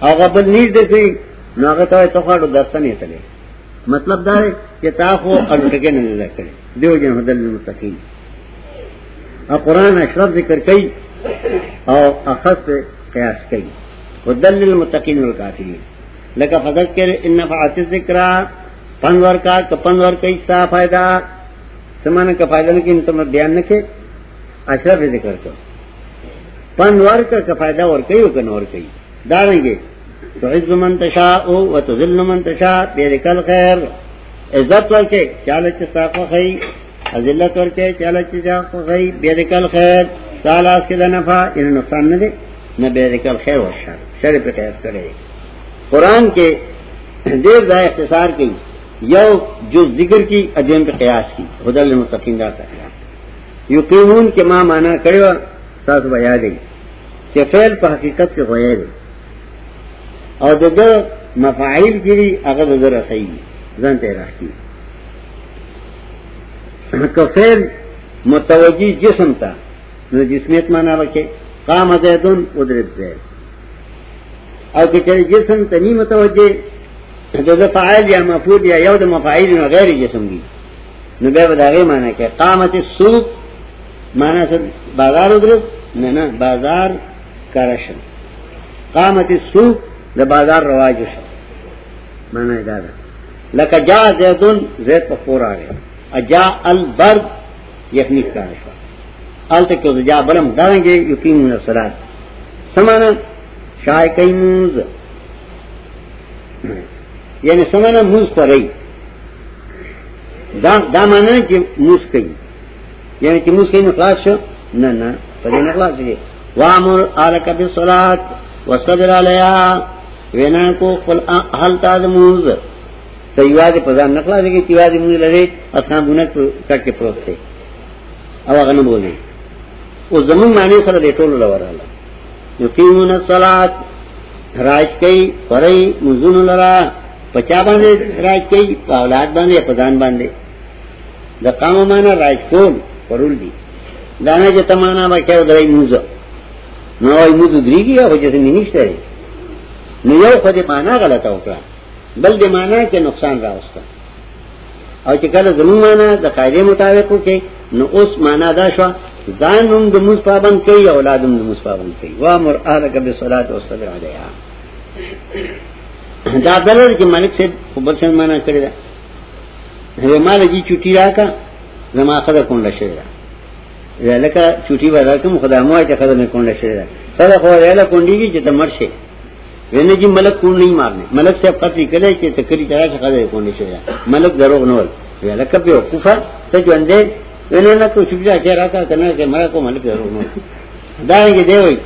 هغه بل نیز دسی نو هغه ته ته خاطر درس نه تلی مطلب دا دی چې تا خو الټکه نه ذکر دیو جن هدل متقین او قران اشرف ذکر کوي او اخص قیاس کوي ودل للمتقین والکافرین لکه فذکر ان نفعت الذکر پند ورکا کپند ورکا ایسا فائدہ سمانه کا فائدہ نه کین تم بیان نه کې اشرف ذکر کو پند ورکا کا فائدہ ورکا یو کنه ورکا دا رنګه تعز من تشاء او تذل من تشاء بيدک الخير عزت ورکه چاله چې صافه خي ذلت ورکه چاله چې دا غي بیا د کل خیر تعالی اس کې د نفع ان نقصان نه دی نه بیا د کل خیر ورشه شر په خیر کړي قران کې ډېر ځای اختصار کوي یو جز ذکر کی ادم په قیاس کی هدل المتقین دا ته یقیمون کې ما معنا کړو تاسو بیا دی چې فعل په حقیقت کې غوړې دی او دغه مفاعیل کړي هغه دغه راځي ځان ته راځي کفیل متوجی جسم تا نو جسمیت مانا رکھے قام زیدن ادرد زید او کہ چلی جسم تا نی متوجی دو دو فعال یا مفعول یا یو دو مفعیل نو غیر جسم دی نو بے بداغی مانا کہ قامت سوق مانا سر بازار ادرد نه نه بازار کرشن قامت السوق د بازار رواج شو معنی دا ده لکه جا زیدون زید په خور راغی اجا البرد یخنی کار شو الته کې جا بلم دانګي یقیمون الصلاه سمانه شای کیموز یعنی سمانه موز کوي دا دا معنی چې موز کوي یعنی چې موز کوي نو خلاص شو نه نه په دې نه خلاص دي وامر الک بالصلاه واستدر علیها وینا کو خپل حال تا د موز ته یوازې په ځان نخلا دي چې یوازې موږ لري اسان بونه کټ کې پروت دی او هغه نه بولي او زمون معنی سره د ټولو لوراله یقیمون الصلات راج کوي پرې مزون لرا پچا باندې راج کوي په اولاد باندې په ځان باندې د قام معنا راج کول پرول دي دانه چې تمانا ما کېو درې موزه نو وای موږ درېږي او چې مې نشته نو یو خو دې معنا غلطه وکړه بل دې معنا کې نقصان راوسته او چې کله زمون معنا د قاعده مطابق وکړي نو اوس معنا دا شو ځان هم د موږ پابند کوي اولاد هم د موږ پابند کوي وا مر اهلک بالصلاه والصبر علیها دا دلر چې ملک سے خبر څنګه معنا کړی دا هغه مال جی چټی راکا زما خدای کونډه شوی لکه چوټي ودا کوم خدای مو ته خدای مې کونډه شوی ده سره خو یاله کونډیږي چې تمر شي وینه جی ملک کون نه مارنه ملک صاحب قتل کړي چې تکری ترا څخه خدای کونډه شوی ملک دروغ نه ول ویاله کبه وقفه ته ژوندې وینه نه کو شپږه چې راکا کنه چې مرا کو ملک دروغ نه دا یې دی وای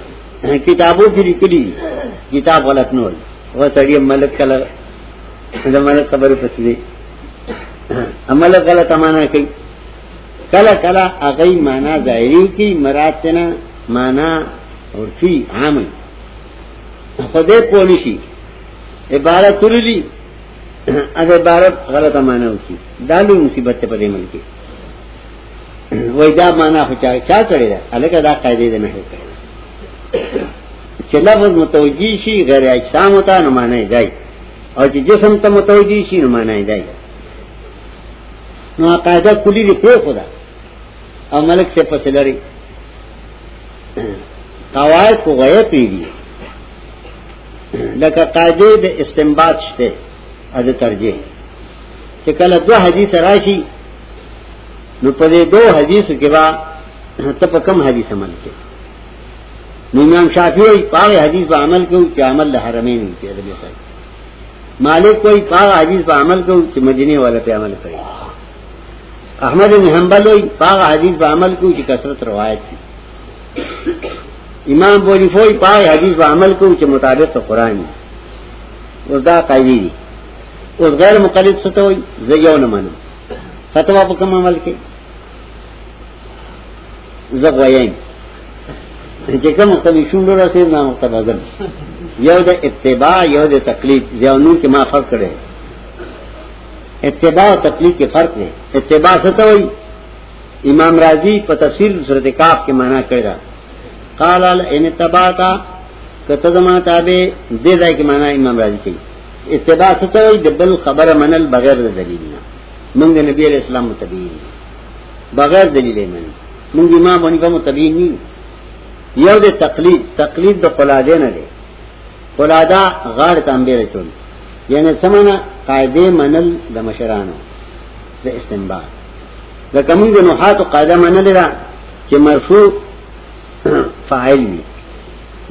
کتابو کې لیکلي کتاب غلط نه ول و سړی ملک کله د ملک خبره پسې عمل غلط معنا کوي کله کله هغه معنا ظاهري کی مراد تنه معنا عرفي عام خدای پولی شي عبارت ترلی اگر عبارت غلطه معنا وکي دا لوی مصیبت ته پدې ملک وای دا معنا خو چا چا کړی دا الکه دا قاعده ده نه کړی چې لفظ متوجی شي غیر اجسام ته نه معنی دی او چې جسم ته متوجی شي نه معنی دی نو قاعده کلی دی پرې خدا او ملک سے پس لري قواعد کو غیا پی دي لکه قاعده د استنباط شته او د ترجیح چې کله دوه حدیث راشي نو په دې دوه حدیثو کې با ته په کم حدیث عمل کې نو امام شافعي په هغه حدیث عمل کوي چې عمل له حرمین کې دی مالک کوئی پا حدیث پا عمل کو چې مدینه والا په عمل کوي احمد بن حنبل وی پا حدیث پا عمل کو چې کثرت روایت دي امام بولی فوی پا حدیث پا عمل کو چې مطابق قرآن دي اوس دا قاعده دي اوس غیر مقلد څه ته وي زه یو نه منم فتوا په کوم عمل کې زه غوایم چې کوم مختلف شوندو راځي نه متبادل یو د اتباع یو د تقلید ځانو کې ما فرق کړي اتباع او تقلید کې فرق دی اتباع څه ته وایي امام رازی په تفسیر سورۃ کاف کې معنا کړی دا قال ان تباتا کته زما تابع دې ځای کې معنا امام رازی کوي اتباع څه ته وایي د بل خبره منل بغیر د دلیل نه موږ د نبی علیہ السلام متبعین بغیر دلیل نه موږ امام باندې کوم متبعین نه یو د تقلید تقلید د قلاده نه دی قلاده غاړ تنبیر چول یعنی سمانه قاعده منل د مشرانو د استنباط د کوم د نوحات قاعده منل را چې مرفوع فاعل وي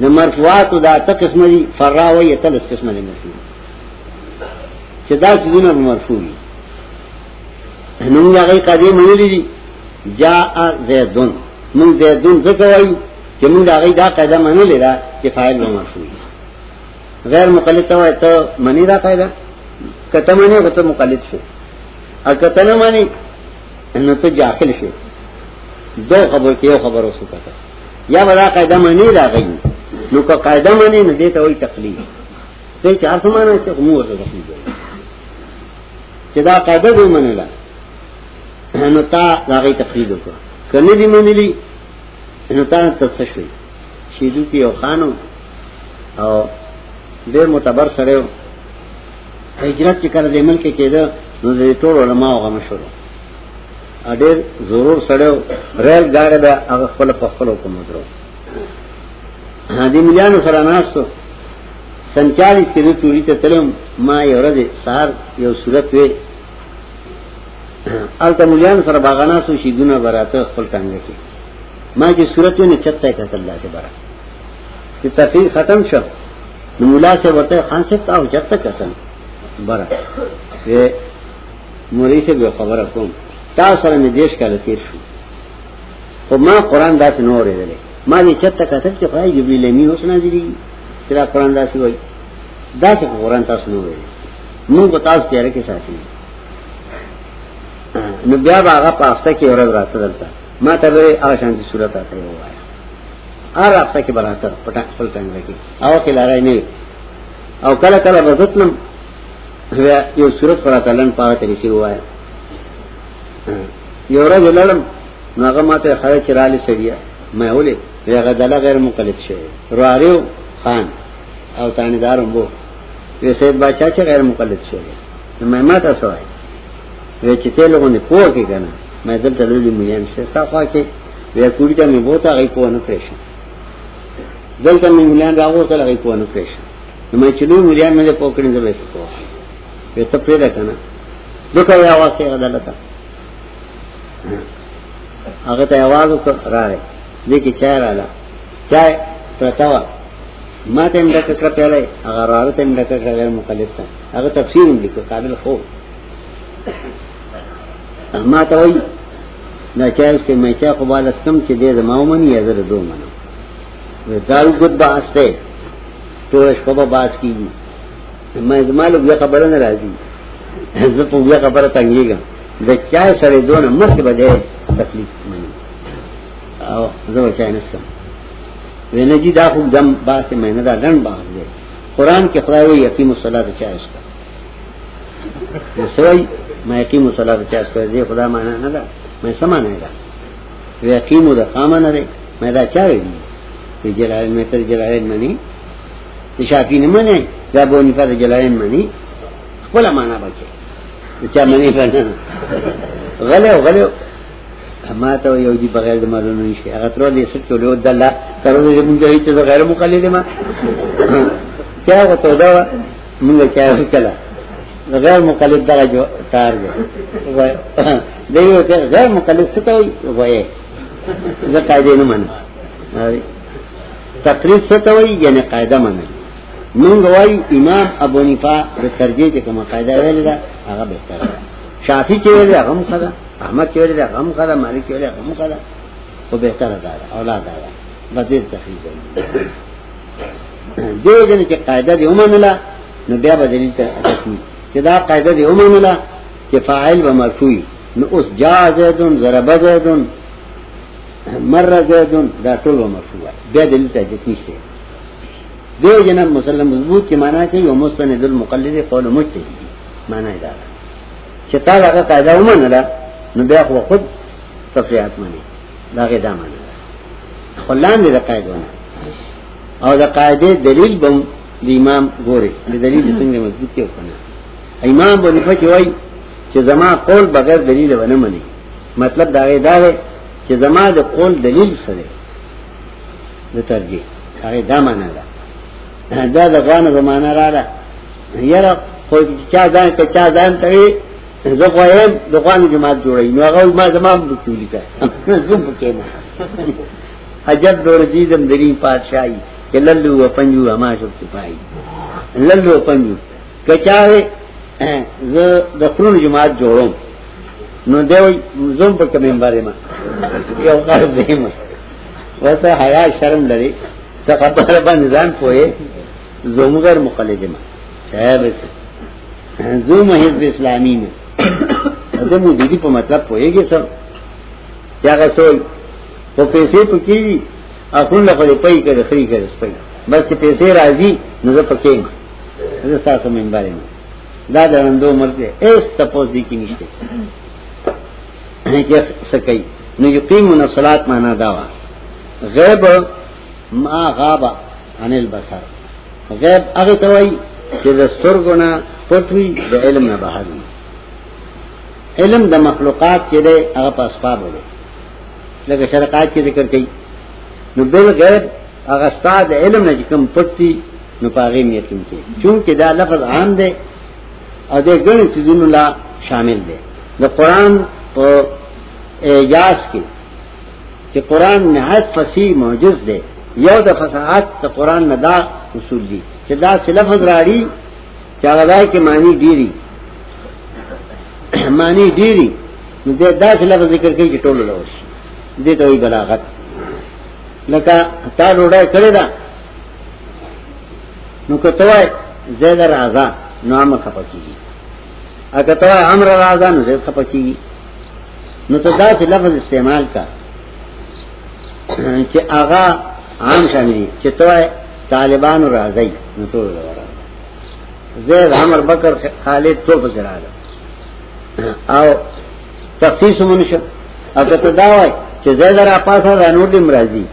د مرفوعات دا ته قسم دي فراوی تل قسم دي مرفوع چې دا څونه مرفوع دي نو موږ هغه قضیه منلې دي جاء زیدون موږ زیدون څه کوي چې موږ هغه دا قاعده منلې ده چې فاعل نو مرفوع دي غیر مقلد ته وایي ته منی دا قاعده کته منی او ته مقلد شي او کته نه منی نو ته جاهل شي دو خبر کې یو خبر اوسو کته یا ولا قاعده منی راغی نو که قاعده منی نه دې ته وایي تقلید ته چار سمانه ته مو ورته تخفیف دی چې دا قاعده دی منله نو تا هغه تقریر وکړه کنه دی منلی نو تا تفسیر شیدو کې یو خانو او ډېر معتبر سره هجرت چې کړه د ملک کېده نو د ټول علماء غو مشورو اډېر ضرور سره ریل ګاډه به هغه خپل په خپل کوم درو هدي مليانو سره ناستو سن 40 کې د توري ته تلم ما یو ورځ سار یو صورت وې الته مليان سره باغانا سو شي دونه براته خپل څنګه کې ما چې صورت یې نه چته کتل دا چې برا چې تفسیر ختم شو نو مولا سے ورته خان سے تاو چته کتل برا وې موري سے به خبره کوم تا سره مې دیش کاله تیر شو خو ما قران داسې نور دی ما دې چته کتل چې خدای جبرئیل امین اوس نازلېږي چې دا قران داسې وایي دا څه قران تاسو نه وایي موږ په تاسو تیار کې ساتي نو بیا هغه پاسته کې اورل راته دلته ما ته به هغه شانتي صورت راته وایي هر هفته کې براته پټه خپل څنګه کې او کې لارای نه او کله کله بزتلم یو صورت پر اتلن پاره ترې شي وایي یو ورځ لړم نو هغه ماته خړ چرالي سړیا مې ولې هغه دلا غیر مقلد شوی رواریو خان او تانیدار هم وو وی سید بادشاہ چې غیر مقلد شوی نو مې ما تاسو وایي وی چې ته لغونه پوه کې کنه مې دلته لولي مېم شه تا خوا کې وی کوړی ته مې بوته غي کو نه پېښه دلته مې مليان راغو ته غي کو نه پېښه نو مې چې لوی مليان مې پوکړې زبې څه کوه وی ته پرې ده کنه دوکه یا واسه عدالت هغه ته आवाज وکړ راغی دې کې چا رااله چا پرتاوه ما ته هم دغه کړه پیاله هغه راغله ته هم دغه کړه غیر مخالف ته هغه تفسیر هم لیکو قابل خو ما ته وایي دا چا چې مې چا خو بالا سم چې دې زماو منی یا زره دوه منو وې دارو ګد باسته ټول شپه باس کیږي ما زمالو بیا خبره نه راځي زه په بیا خبره تنګیږم د چا سره دونه مخکې به دی تکلیف مني او زه چا نه سم وینه جی دا خو دم باسه مې نه دا ډن باغ دی قران کې خدای وی یقیم الصلاه د چا اسکا نو سوي ما یقیم الصلاه د چا اسکا دی خدا معنا نه ده مې سمانه ده یقیم د قامه نه ده مې دا چا وی جلال مې تر جلال منی ته شافی نه منې دا به نه پاتې جلاین منی خپل معنا بچي چا منی کنه غلې غلې ما ته یو دی بغیر د مالونو نشي هغه تر دې څه ټولو د الله تر دې مونږ یې ته غیر مقلد ما چا وته دا مونږ چا وکړه غیر مقلد دغه جو تار دی دی یو ته غیر مقلد څه ته وایي زه قاعده نه منم تقریر څه ته وایي یعنی قاعده منل مونږ وایو امام ابو حنیفه د ترجیح ته کومه قاعده ویل ده هغه به تر شافعی چې ویل هغه مخدا احمد چې ویل هغه مخدا مالک چې ویل هغه مخدا او به تر ده اولاد ده بدیر تخریب دی دې دې چې قاعده دی ومنله نو بیا به دلیل ته تخریب چې دا قاعده دی ومنله چې فاعل به مرفوع نو اوس جاء زیدون ضرب زیدون مر زیدون دا ټول عمر شو بیا دلیل ته جت نشته دی جناب مسلم مضبوط کی معنا کوي او مستند المقلد قول مجتهد معنا دا چې تا هغه قاعده ومنله نو بیا خو خود تفریحات مانی دا غي دا مانی خلان دې قاعده ونه او دا قاعده دلیل بم د امام ګوره د دلیل څنګه مضبوط کې وکنه امام بنفه چې وای چې زما قول بغیر دلیل ونه مني مطلب دا غي دا دی چې زما د قول دلیل څه دی د ترجیح هغه دا معنا ده دا د غوان زمانہ را ده یره خو چا ځان ته چا ځان ته زه غوایم د غوان جماعت جوړی نو هغه ما زما د چولی کا زوم پکې نه حجت دور دي زم درین پادشاہي کللو و پنجو اما شپ پای للو پنجو کچاره زه د خپل جماعت جوړوم نو دی زوم په کوم باندې ما یو کار دی ما وته حیا شرم لري ته خبره باندې ځان پوهه زومګر مقلد ما شاید زوم حزب اسلامی نه زه مو دې په مطلب پوهیږي څو یا غسول په پیسې پکې اخون له خپل پي کړې خري کړې سپي بس پیسې راځي نو زه پکې زه تاسو منبر یم دا د نن دوه مرته ایس تاسو دې کې نشته نه کې سکي نو یقیمون الصلات معنا دا وا غیب ما غاب عن البصر غیب هغه ته وایي چې د سترګونه پټوي د علم نه بهر وي علم د مخلوقات کې دی هغه په اسباب دی لکه شرقات کې ذکر کړي نو بل غیب هغه استاد علم نه کوم پټي نو پاغه نیتون کې چونکه دا لفظ عام دی او د ګڼ سيزونو لا شامل دی د قران په اعجاز کې چې قران نهایت فصیح معجز دی یو د فصاحت د قران نه دا اصول دي چې دا لفظ راړي چې هغه ځای کې معنی ډيري معنی ډيري نو دا داسې لفظ ذکر کوي چې ټول لوش دي ته وی بلاغت لکه تا ډوډۍ کړې ده نو کته وای زید راځه نو هم خپکیږي اګه ته امر راځه نو زید خپکیږي نو ته دا چې لفظ استعمال کا چې هغه عام شاملي چې ته طالبان راځي نو ټول راځي زید عمر بکر خالد تو بزراله او تخصیص منشه اګه ته دا وای چې زید را پاسه را نور دې مرضی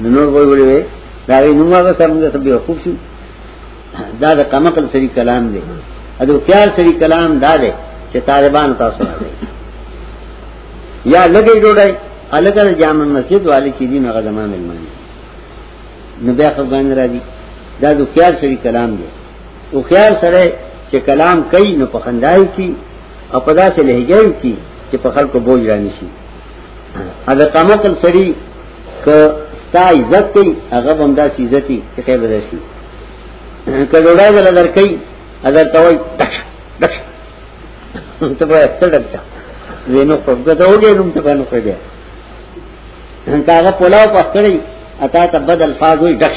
نور وای وړي دا یې نو هغه څنګه ته به خوب شو دا د کمقل سری کلام دی اده پیار سری کلام دا دی چې طالبان تاسو نه یا لګي جوړای الګر جامع مسجد والے چې دین هغه زمانه ملمان نو بیا خو باندې راځي دا د خیال سری کلام دی او خیال سره چې کلام کوي نو په خندای کی او په داسې لهجه کې چې په خلکو بوج را نشي ا د قامتل سړي ک ستا عزت کوي هغه هم داسې عزتي چې خیر بدل شي کډوړا دل درکې اذر توي دښ دښ ته په ستړل تا وینو په دغه وګه نوم ته باندې کړی هغه پولاو پخړی اتا ته بدل فاز وي دښ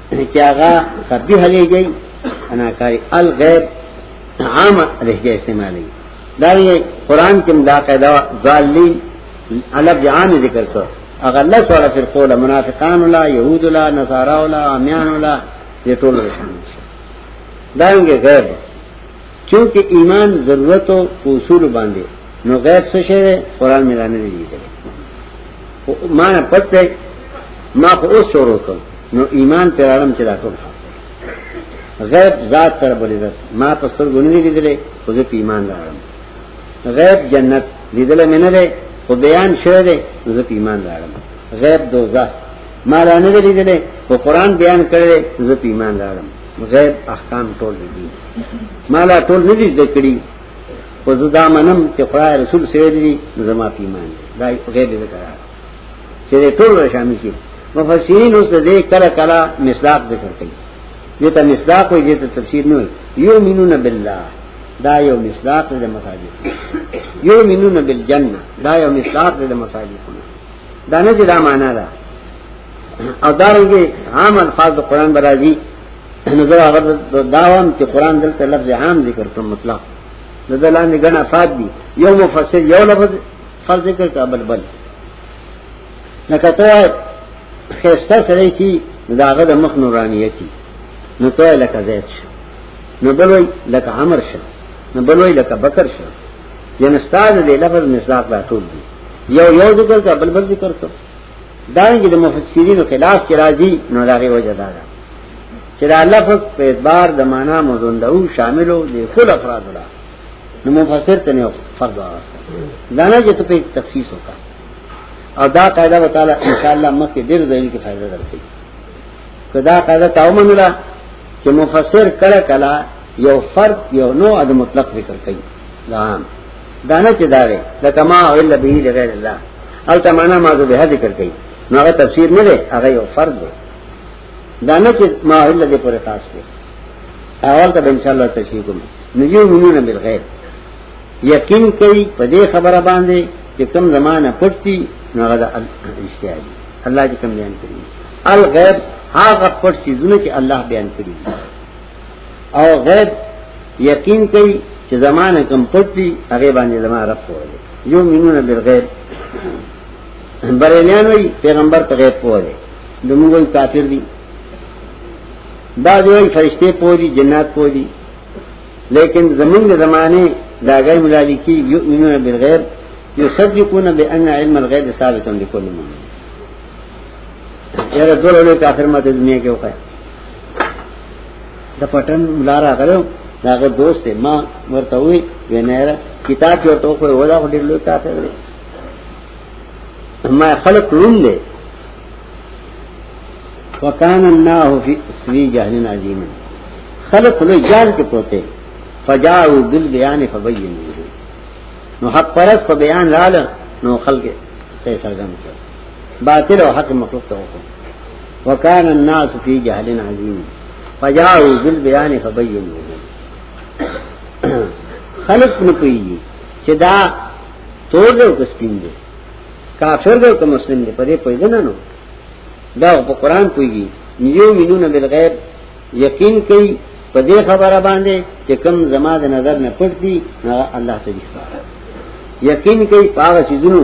چې هغه سبي هلي گئی انا کاری الغیب عام لهجه استعمالي دا قرآن کې دا قاعده ظالم الف جان ذکر کړ هغه الله سره پر قول منافقان ولا يهود ولا نصارا ولا اميان ولا دې ټول رسول دا یې غیب چونکه ایمان ضرورت او اصول باندې نو غیب څه شی دی قران مې رانه دی کړی ما نه پته ما خو اوس شروع کړ نو ایمان پر عالم چې راکوم غیب ذات تر بلې ذات ما په ستر غونې لیدلې خو دې ایمان راړم غیب جنت لیدلې مې نه ده خو بیان شوه دې زه ایمان راړم غیب دوزخ ما رانه لیدلې خو قران بیان کړل زه ایمان راړم غیب احکام ټول دي مالا ټول نه دي ذکرې خو زدا منم چې خدای رسول سوي دي زما په ایمان دا غیب ذکر چې ټول شامل شي مفسرین اوس دې کله کله مصداق ذکر کوي دې ته مصداق وي دې ته تفسیر نه وي یؤمنون بالله دا یو مصداق دې مساجد یؤمنون بالجنه دا یو مصداق دې مساجد دا نه دې دا معنا ده او دارنګه عام الفاظ د قران برازي نظر هغه داوام چې قران دلته لفظ عام ذکر کوم مطلق د دلاندې غنا فاد دي یو مفسر یو لفظ فرض ذکر کا بل بل لکه ته خسته سره کی داغه د مخ نورانیتی نو ته لکه زید شو نو بل وی لکه عمر شو نو بل وی لکه بکر شو جن استاد دې لفظ مصداق لا ټول دي یو یو ذکر کا بل بل ذکر کا دانګې د مفسرینو خلاف کې راځي نو دا غي وجه ده چې دا لفظ په اعتبار د معنا مزندو شاملو د خل افراد لا نو مفسر ته نه فرض راځي دا نه چې ته په تخصیص وکړه او دا قاعده وتعالى ان شاء الله مکه ډیر ځای کې فائدہ درکړي کدا قاعده تاو منلا چې مفسر کله کله یو فرد یو نوع د مطلق ذکر کوي لام دانه چې دا وي لکه ما او الا به لغیر الله او ته معنا ما ذو به ذکر کوي نو هغه تفسیر نه دی هغه یو فرض دی دانه چې ما او الا دې پورې خاص دی اول ته ان شاء الله تشریح کوم نجو منون بالغیب یقین کوي په دې خبره باندې چې کم زمانہ پټي نو هغه اشتیاق الله دې کم بیان کړی الغیب هغه پټ چیزونه چې الله بیان کړی او غیب یقین کوي چې زمانه کم پټ دي هغه باندې زمانه رب پوهه یو مينونه بالغیب بریلیان وی پیغمبر په غیب پوه دی دموږ وی کافر دي دا دوی فرشته پوه دي جنات پوه دي لیکن زمونږ زمانه داګای ملالکی یؤمنون بالغیب یصدقون بان علم الغیب ثابت لكل مؤمن یاره ټول له کافر ماته دنیا کې وکړي د پټن ملار غلو داغه دوست ما ورته وی وینر کتاب یو ته خو ولا خو ډیر لوی کتاب دی ما خلق لون دی وکان الناه فی سوی جهل عظیم خلق لوی جان کې پروته فجاو بل بیان فبین نو حق پرس په بیان لاله نو خلق ته سرګم کړ باطل او حق مخلوق ته وکړ وکان الناس فی جهل عظیم فجاءوا بالبيان فبينوا خلق نه کوي چې دا تور دی او سپین دی کافر دی او مسلم دی په دې پوهیږي نه نو دا په قران پوهیږي نیو مينون بالغیب یقین کوي په دې خبره باندې چې کوم زما د نظر نه پټ دي الله ته دي یقین کوي پاوه چې زونو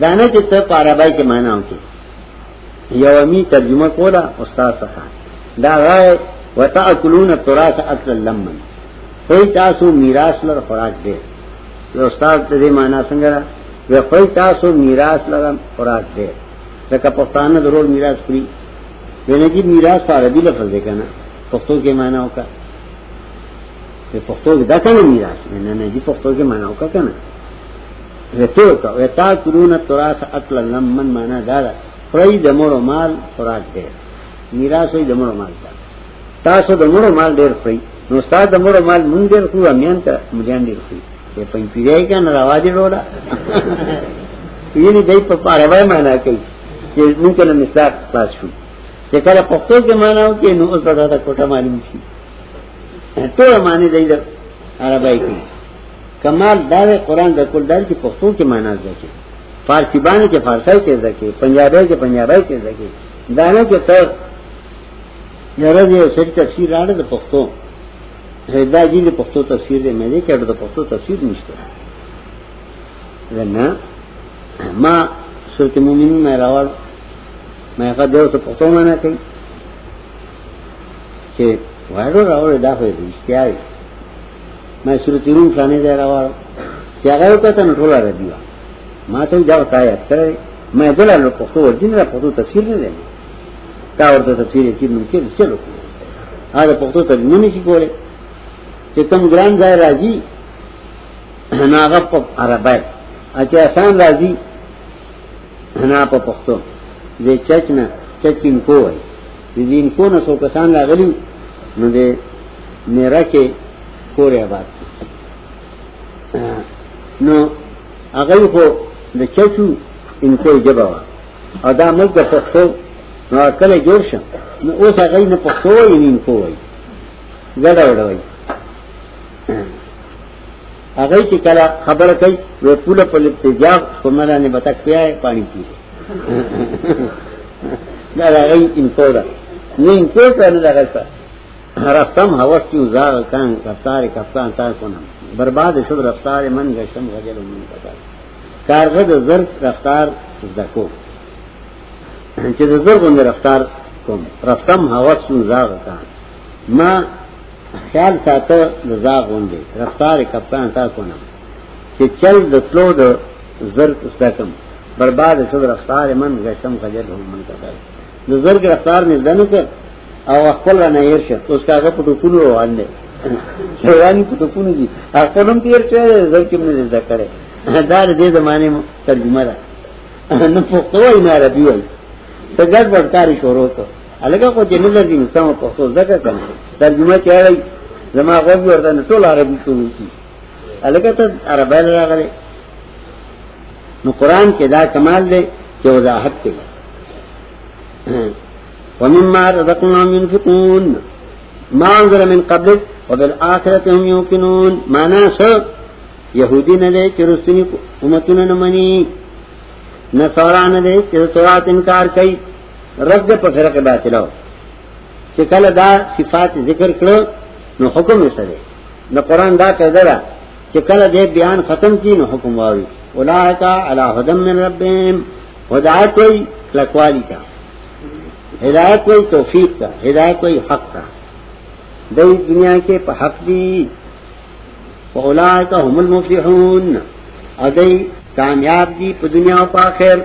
دانه چې ته په عربی کې معنا وکړي یو می ترجمه کولا استاد څخه دا غای وتاکلون التراث اکل لمن کوئی تاسو میراث لر خوراک دی یو استاد دې معنا څنګه را وی کوئی تاسو میراث لر خوراک دی ځکه پښتانه ضرور میراث خوري ونه کی میراث په عربي لفظ دی کنه پښتو کې معنا وکړه په پښتو کې دا څنګه میراث نه نه دي پښتو کې معنا وکړه کنه وتور کا وتا کرون تراس اکل لمن معنا دارا فرای د مور مال خوراک دی میراث یې د مور مال دا تاسو د مور مال ډیر فرای نو استاد د مور مال مونږ ډیر خو امین ته مونږ ډیر فرای په پنځ پیری کا نه راواز وروړه یعنی دای په پاره وای معنا کوي چې مونږ له مثال خلاص شو چې کله پښتو کې معنا او کې نو اوس دا کوټه معلوم شي ټول معنی دی دا عربی کې کمال دا دی قران د کول دار کې پښتو کې معنا ځکه فارسی باندې کې فارسی کې ځکه پنجابی کې پنجابی کې ځکه دا نه چې تر یاره دې سړي تفسیر راړه د پښتو دا جی د پښتو تفسیر دې مې دې کړ د پښتو تفسیر نشته زنه ما سورته مومن مې راوړ مې هغه دیو ته پښتو معنا کوي چې وایو راوړ دا خو دې اشتیاي ما سورۃ روم ثاني ځای راوړ چې هغه وکړه نو ټول راځي ما ته دا وتایا تر ما دل له پښتو ورجن را پښتو تفسیر نه لري تا ورته تفسیر کې ممکن څه وکړي هغه پښتو ترجمه نشي کولای چې کوم ګران ځای راځي ناغه په عربی اچھا آسان راځي نه په پښتو دې چچ نه چچین کوی دین کو نه سو کسان لا غلیو نو دې میرا کې کورې آباد نو هغه خو د چچو ان کوئی جبا وا او دا ملک د پښتو نو کله جوړ شم نو اوس هغه نه پښتو یې نه کوی ګډه وډه وای هغه چې کله خبره کوي وې پوله په لپتیاب کومره نه بتک پیای پانی کی دا هغه انفو ده نه انفو ته نه لګا رفتم هوا کیو زاغ کان کفتار کفتان تا کنم برباد شد رفتار من گشتم غجل من قطار کارغه د زر رفتار زکو چې د زر غوند رفتار کوم رفتم هوا کیو زاغ کان ما خیال ساته د زاغ غوندې رفتار کپتان تا کو نه چې چل د تلو د زر استکم برباد شو رفتار من غشم خجل هم من کړه د زر رفتار نه دنه کړ او خپل نه یې شه اوس کاغه په ټکو روان دی روان په ټکو نه دي خپل هم تیر چې زر کې نه زده کړي دا د دې زمانه ترجمه ده نو په کوی نه عربي وایي څنګه ورکاري شروع کړ الګه کو چې نه لري نو سم په څو ځکه کوم ترجمه چاړي زما غوږ ورته نه ټول عربي شروع کی الګه ته عربی راغلي نو قران کې دا کمال دی چې وضاحت کوي ومما رزقناهم ينفقون ما انزل من قبلك وبالآخرة هم يوقنون معنا څه يهودي نه دي چې رسونی امتونه نه مني نصارا نه دي چې تورات انکار کوي رد دې په فرقه باطلو چې کله دا صفات ذکر کړو نو حکم یې سره نو قران دا پیدا ده چې کله دې بیان ختم کی نو حکم واوي اولائک علی هدم من ربهم هدایت وی لکوالی کا هدایت وی توفیق کا هدایت وی حق کا دای دنیا کې په حق دی اولائک هم المفلحون ادای کامیاب دي په دنیا او په آخرت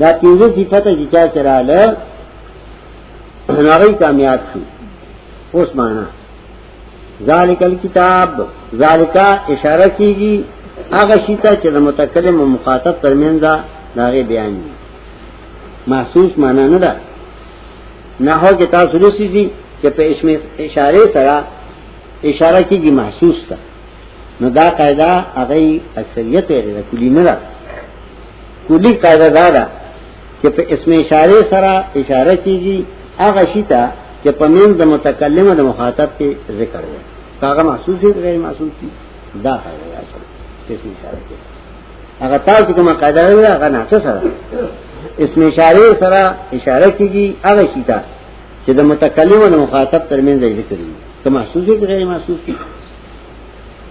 دا پینځه صفات چې چا سره له هغه کامیاب شو اوس معنا ذالک الكتاب ذالک اشاره کیږي هغه شی ته چې د متکلم او مخاطب ترمنځ دا هغه بیان دي محسوس معنا نه ده نه هو کې تاسو لسی دي چې په اسم اشاره سره اشاره کیږي محسوس ده نو دا قاعده هغه اکثریت لري کلی نه ده کلی قاعده دا ده چې په اسم اشاره سره اشاره کیږي هغه شی ته چې په مين د متکلم او د مخاطب کې ذکر وي هغه محسوس دي غیر محسوس دي دا قاعده ده اصل اسم اشاره کې هغه تاسو کومه قاعده ده هغه نه څه سره اسم اشاره سره اشاره کیږي هغه شی ته چې د متکلم او د مخاطب ترمنځ ذکر وي که محسوس دي غیر محسوس دي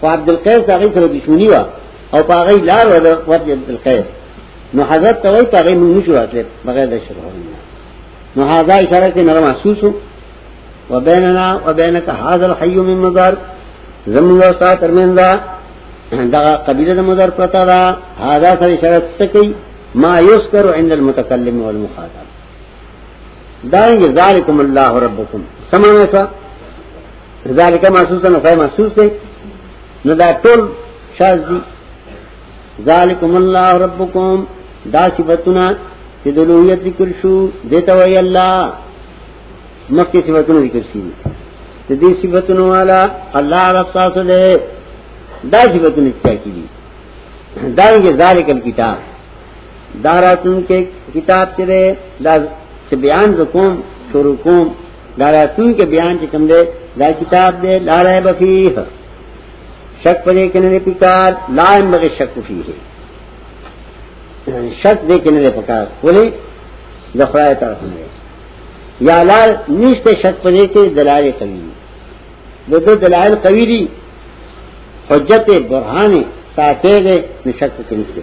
خو عبد القیس هغه سره دښمنی و او په هغه لار و د وفد عبد القیس نو حضرت ته وای په هغه مونږ نشو راتلل بغیر د شرع نو هاذا اشاره کې نرم محسوس وو وبیننا وبینک هاذا الحي من مزار زموږ او تاسو ترمن دا دا قبیله د مزار پتا دا هاذا سره اشاره څه کوي ما یذکر عند المتکلم والمخاطب دا یې ذالکم الله ربکم سمانه ذالک محسوس نه فای محسوس دی نو دا ټول شاز دی ذالکم الله ربکم دا صفاتنا چې د لوهیت ذکر شو دته وی الله مکه صفاتونه ذکر شي ته دې صفاتونو والا الله رب تاسو دې دا صفاتونه چې کیږي دا یې ذالک الکتاب داراتن کې کتاب چې دا بیان زکوم شروع کوم دا راتون کې بیان چې کوم دی دا کتاب دی لا ریب فیه شک پدې کې نه پکار لا مغه شک فیه شک دې کې نه پکار ولې د خدای طرف نه یا لا نشته شک پدې کې دلایل کوي د دې دلایل کوي دي حجت برهانه ساته دې نشک کې نشته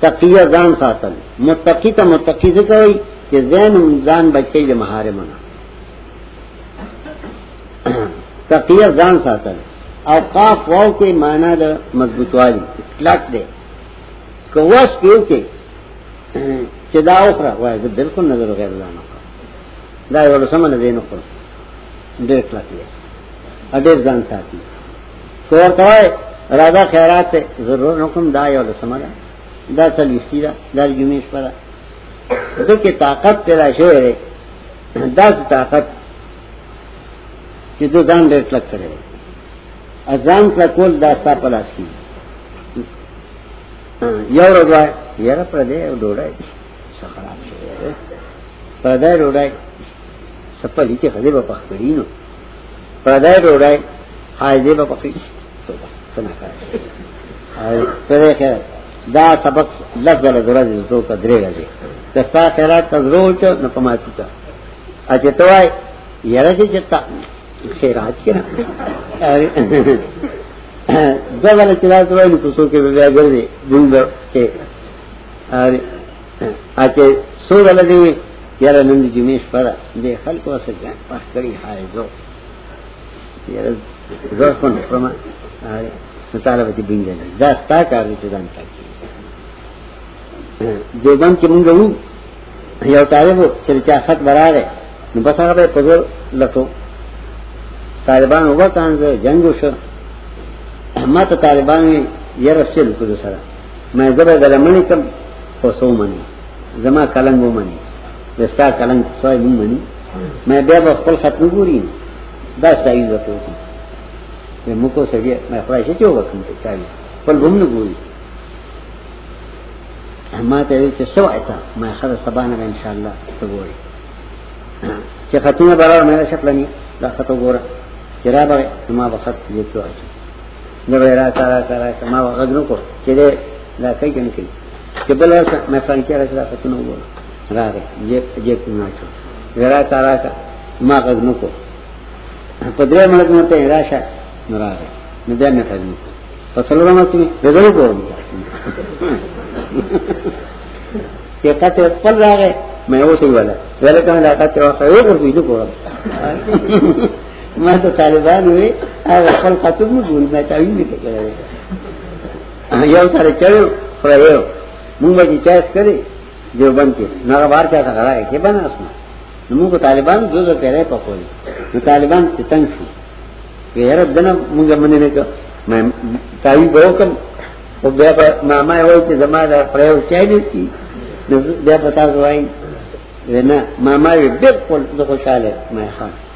تقیه ځان ساتل متقی ته متقی ځکه وای چې ځان ځان بچی د محارمونه تقیه ځان ساتل او قاف واو کې معنا د مضبوطوالي اطلاق ده کوس پیو کې چې دا اوخره وای زه بالکل نظر غیر ځان دا یو سم نه دی نو کړ ډېر کلاک دی اډېر ځان ساتي تو ورته وای راځه خیرات ته ضرور نکم دا یو لسمه ده دا څلوېښتي ده دا د جمعې شپه ده ده کې طاقت پیدا شوی دی داسې طاقت چې ده ځان ډېر کلک کړی دی ځان کلکول دا ستا په لاس کې یو ورځ وای یاره پردی ډوډۍ څه خراب شوی دی پردی ډوډۍ سپه لیکې خدای به پخ کړي نو پردې ډوړې حاجی په پخې څنګه کوي پردې کې دا سبق لږ له درځي دوه ته درې راځي د ستا خیرات تزرو چې نه پماتې تا اته توای یره چې تا خیرات کې نه دا ولې چې راځوي نو څوک به بیا ګرځي دین به کې اچھا سو غل دی یاره نن دی جمعې شپه ده د خلکو سره ځان پخ کړی حایزو یاره زه خو نه کوم نو تعالی به دې بینګل دا ستا کار دی چې ځان تاکي دیوبند کې مونږ وو یو طالب چې چا خط براله نو بس هغه په زور لټو طالبان وکانځه جنگ وشو ما ته طالبان یې رسول کړو سره ما زبر دلمنی کم خو سو منی زما کلنګ ومني دستا کلنګ سوی ومني مې بیا په خپل خط نه ګوري دا ځای زه ته وکم په موکو سړي مې خپل شي چې وکم ته ځای خپل وم نه ګوري ما ته وی چې سو ایته ما خره سبانه ان شاء الله ته ګوري چې خطونه برابر مې شپلني دا خطو ګوره چې را به ما به خط یې څو نو را سره سره کما وغږ نو کو چې دې دا کوي کنه کوي چې بل ورته مې فن کې راځه پته نو وو راغې یې یې نه شو ورا تارا کا ما غږ نو کو په دې ملک نه ته راشه نو راغې نو دې نه فن په څلور مې ته دې درو کوم کې کته خپل راغې مې وته ولا ولکه دا کته واخه یو ورته دې کوم ما ته طالبان وي هغه خپل خطر نه ګول ما ته ویني ته کړو یو سره چلو خو یو موږ به چاس کړی دیو بند کې نه بار چا څنګه راځي کې بنا اسمه موږ طالبان جوړ کړي په کوی نو طالبان ستنګ شو غیر دنه موږ مننه نه کړ مې تایي وکم او بیا په ماما وای چې زما دا پرېو شای دي کی نو بیا پتا ځوای نه ماما یې بالکل زه خوشاله مې خان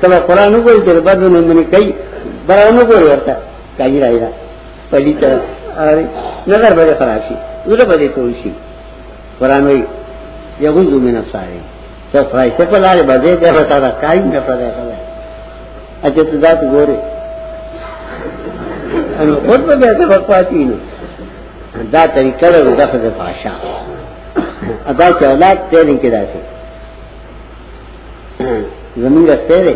ته قرآن وګورې چې بدو نه منې کوي برابر نه ګورې ورته کوي راځي دا پلي ته نظر به خراب شي زړه به ټول شي قرآن وایي یغوذ من ابصارهم ته خدای څه په لار به دې دا وتا دا کای نه پدې کوي اته ته ذات ګورې انو خود به ته وقفاتی نه دا طریقه ده د خدای فاشا ادا چې اولاد تیرین کې راځي زمونږ رسته ده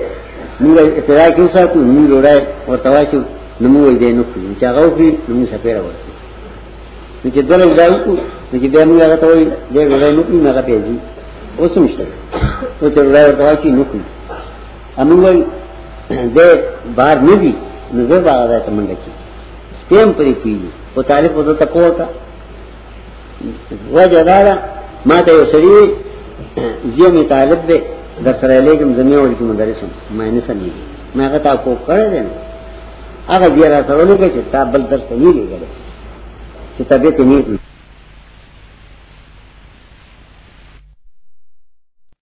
موږ ابتدا کې وساتو موږ وړای او تواشو نو موږ دې نو کړو چې هغه وی نو موږ سپیره ورته نو چې دغه ځای کو نو چې بیا موږ هغه ته وی دې وړای نو موږ هغه پیږي اوس مشته او چې وړای ورته وای چې نو کړو اموږ دې بار نه دي نو زه هغه ته منډه کی سپیم پرې کیږي او طالب وته تکو تا وجه دا ده ما ته یو سړي زیو می طالب دی در سره لیکم زمي ول کې مدرسم ما نه سمې ما هغه تا کو کړی دی هغه بیا را سره لګی چې تا بل درس نه لګی چې طبيعت نه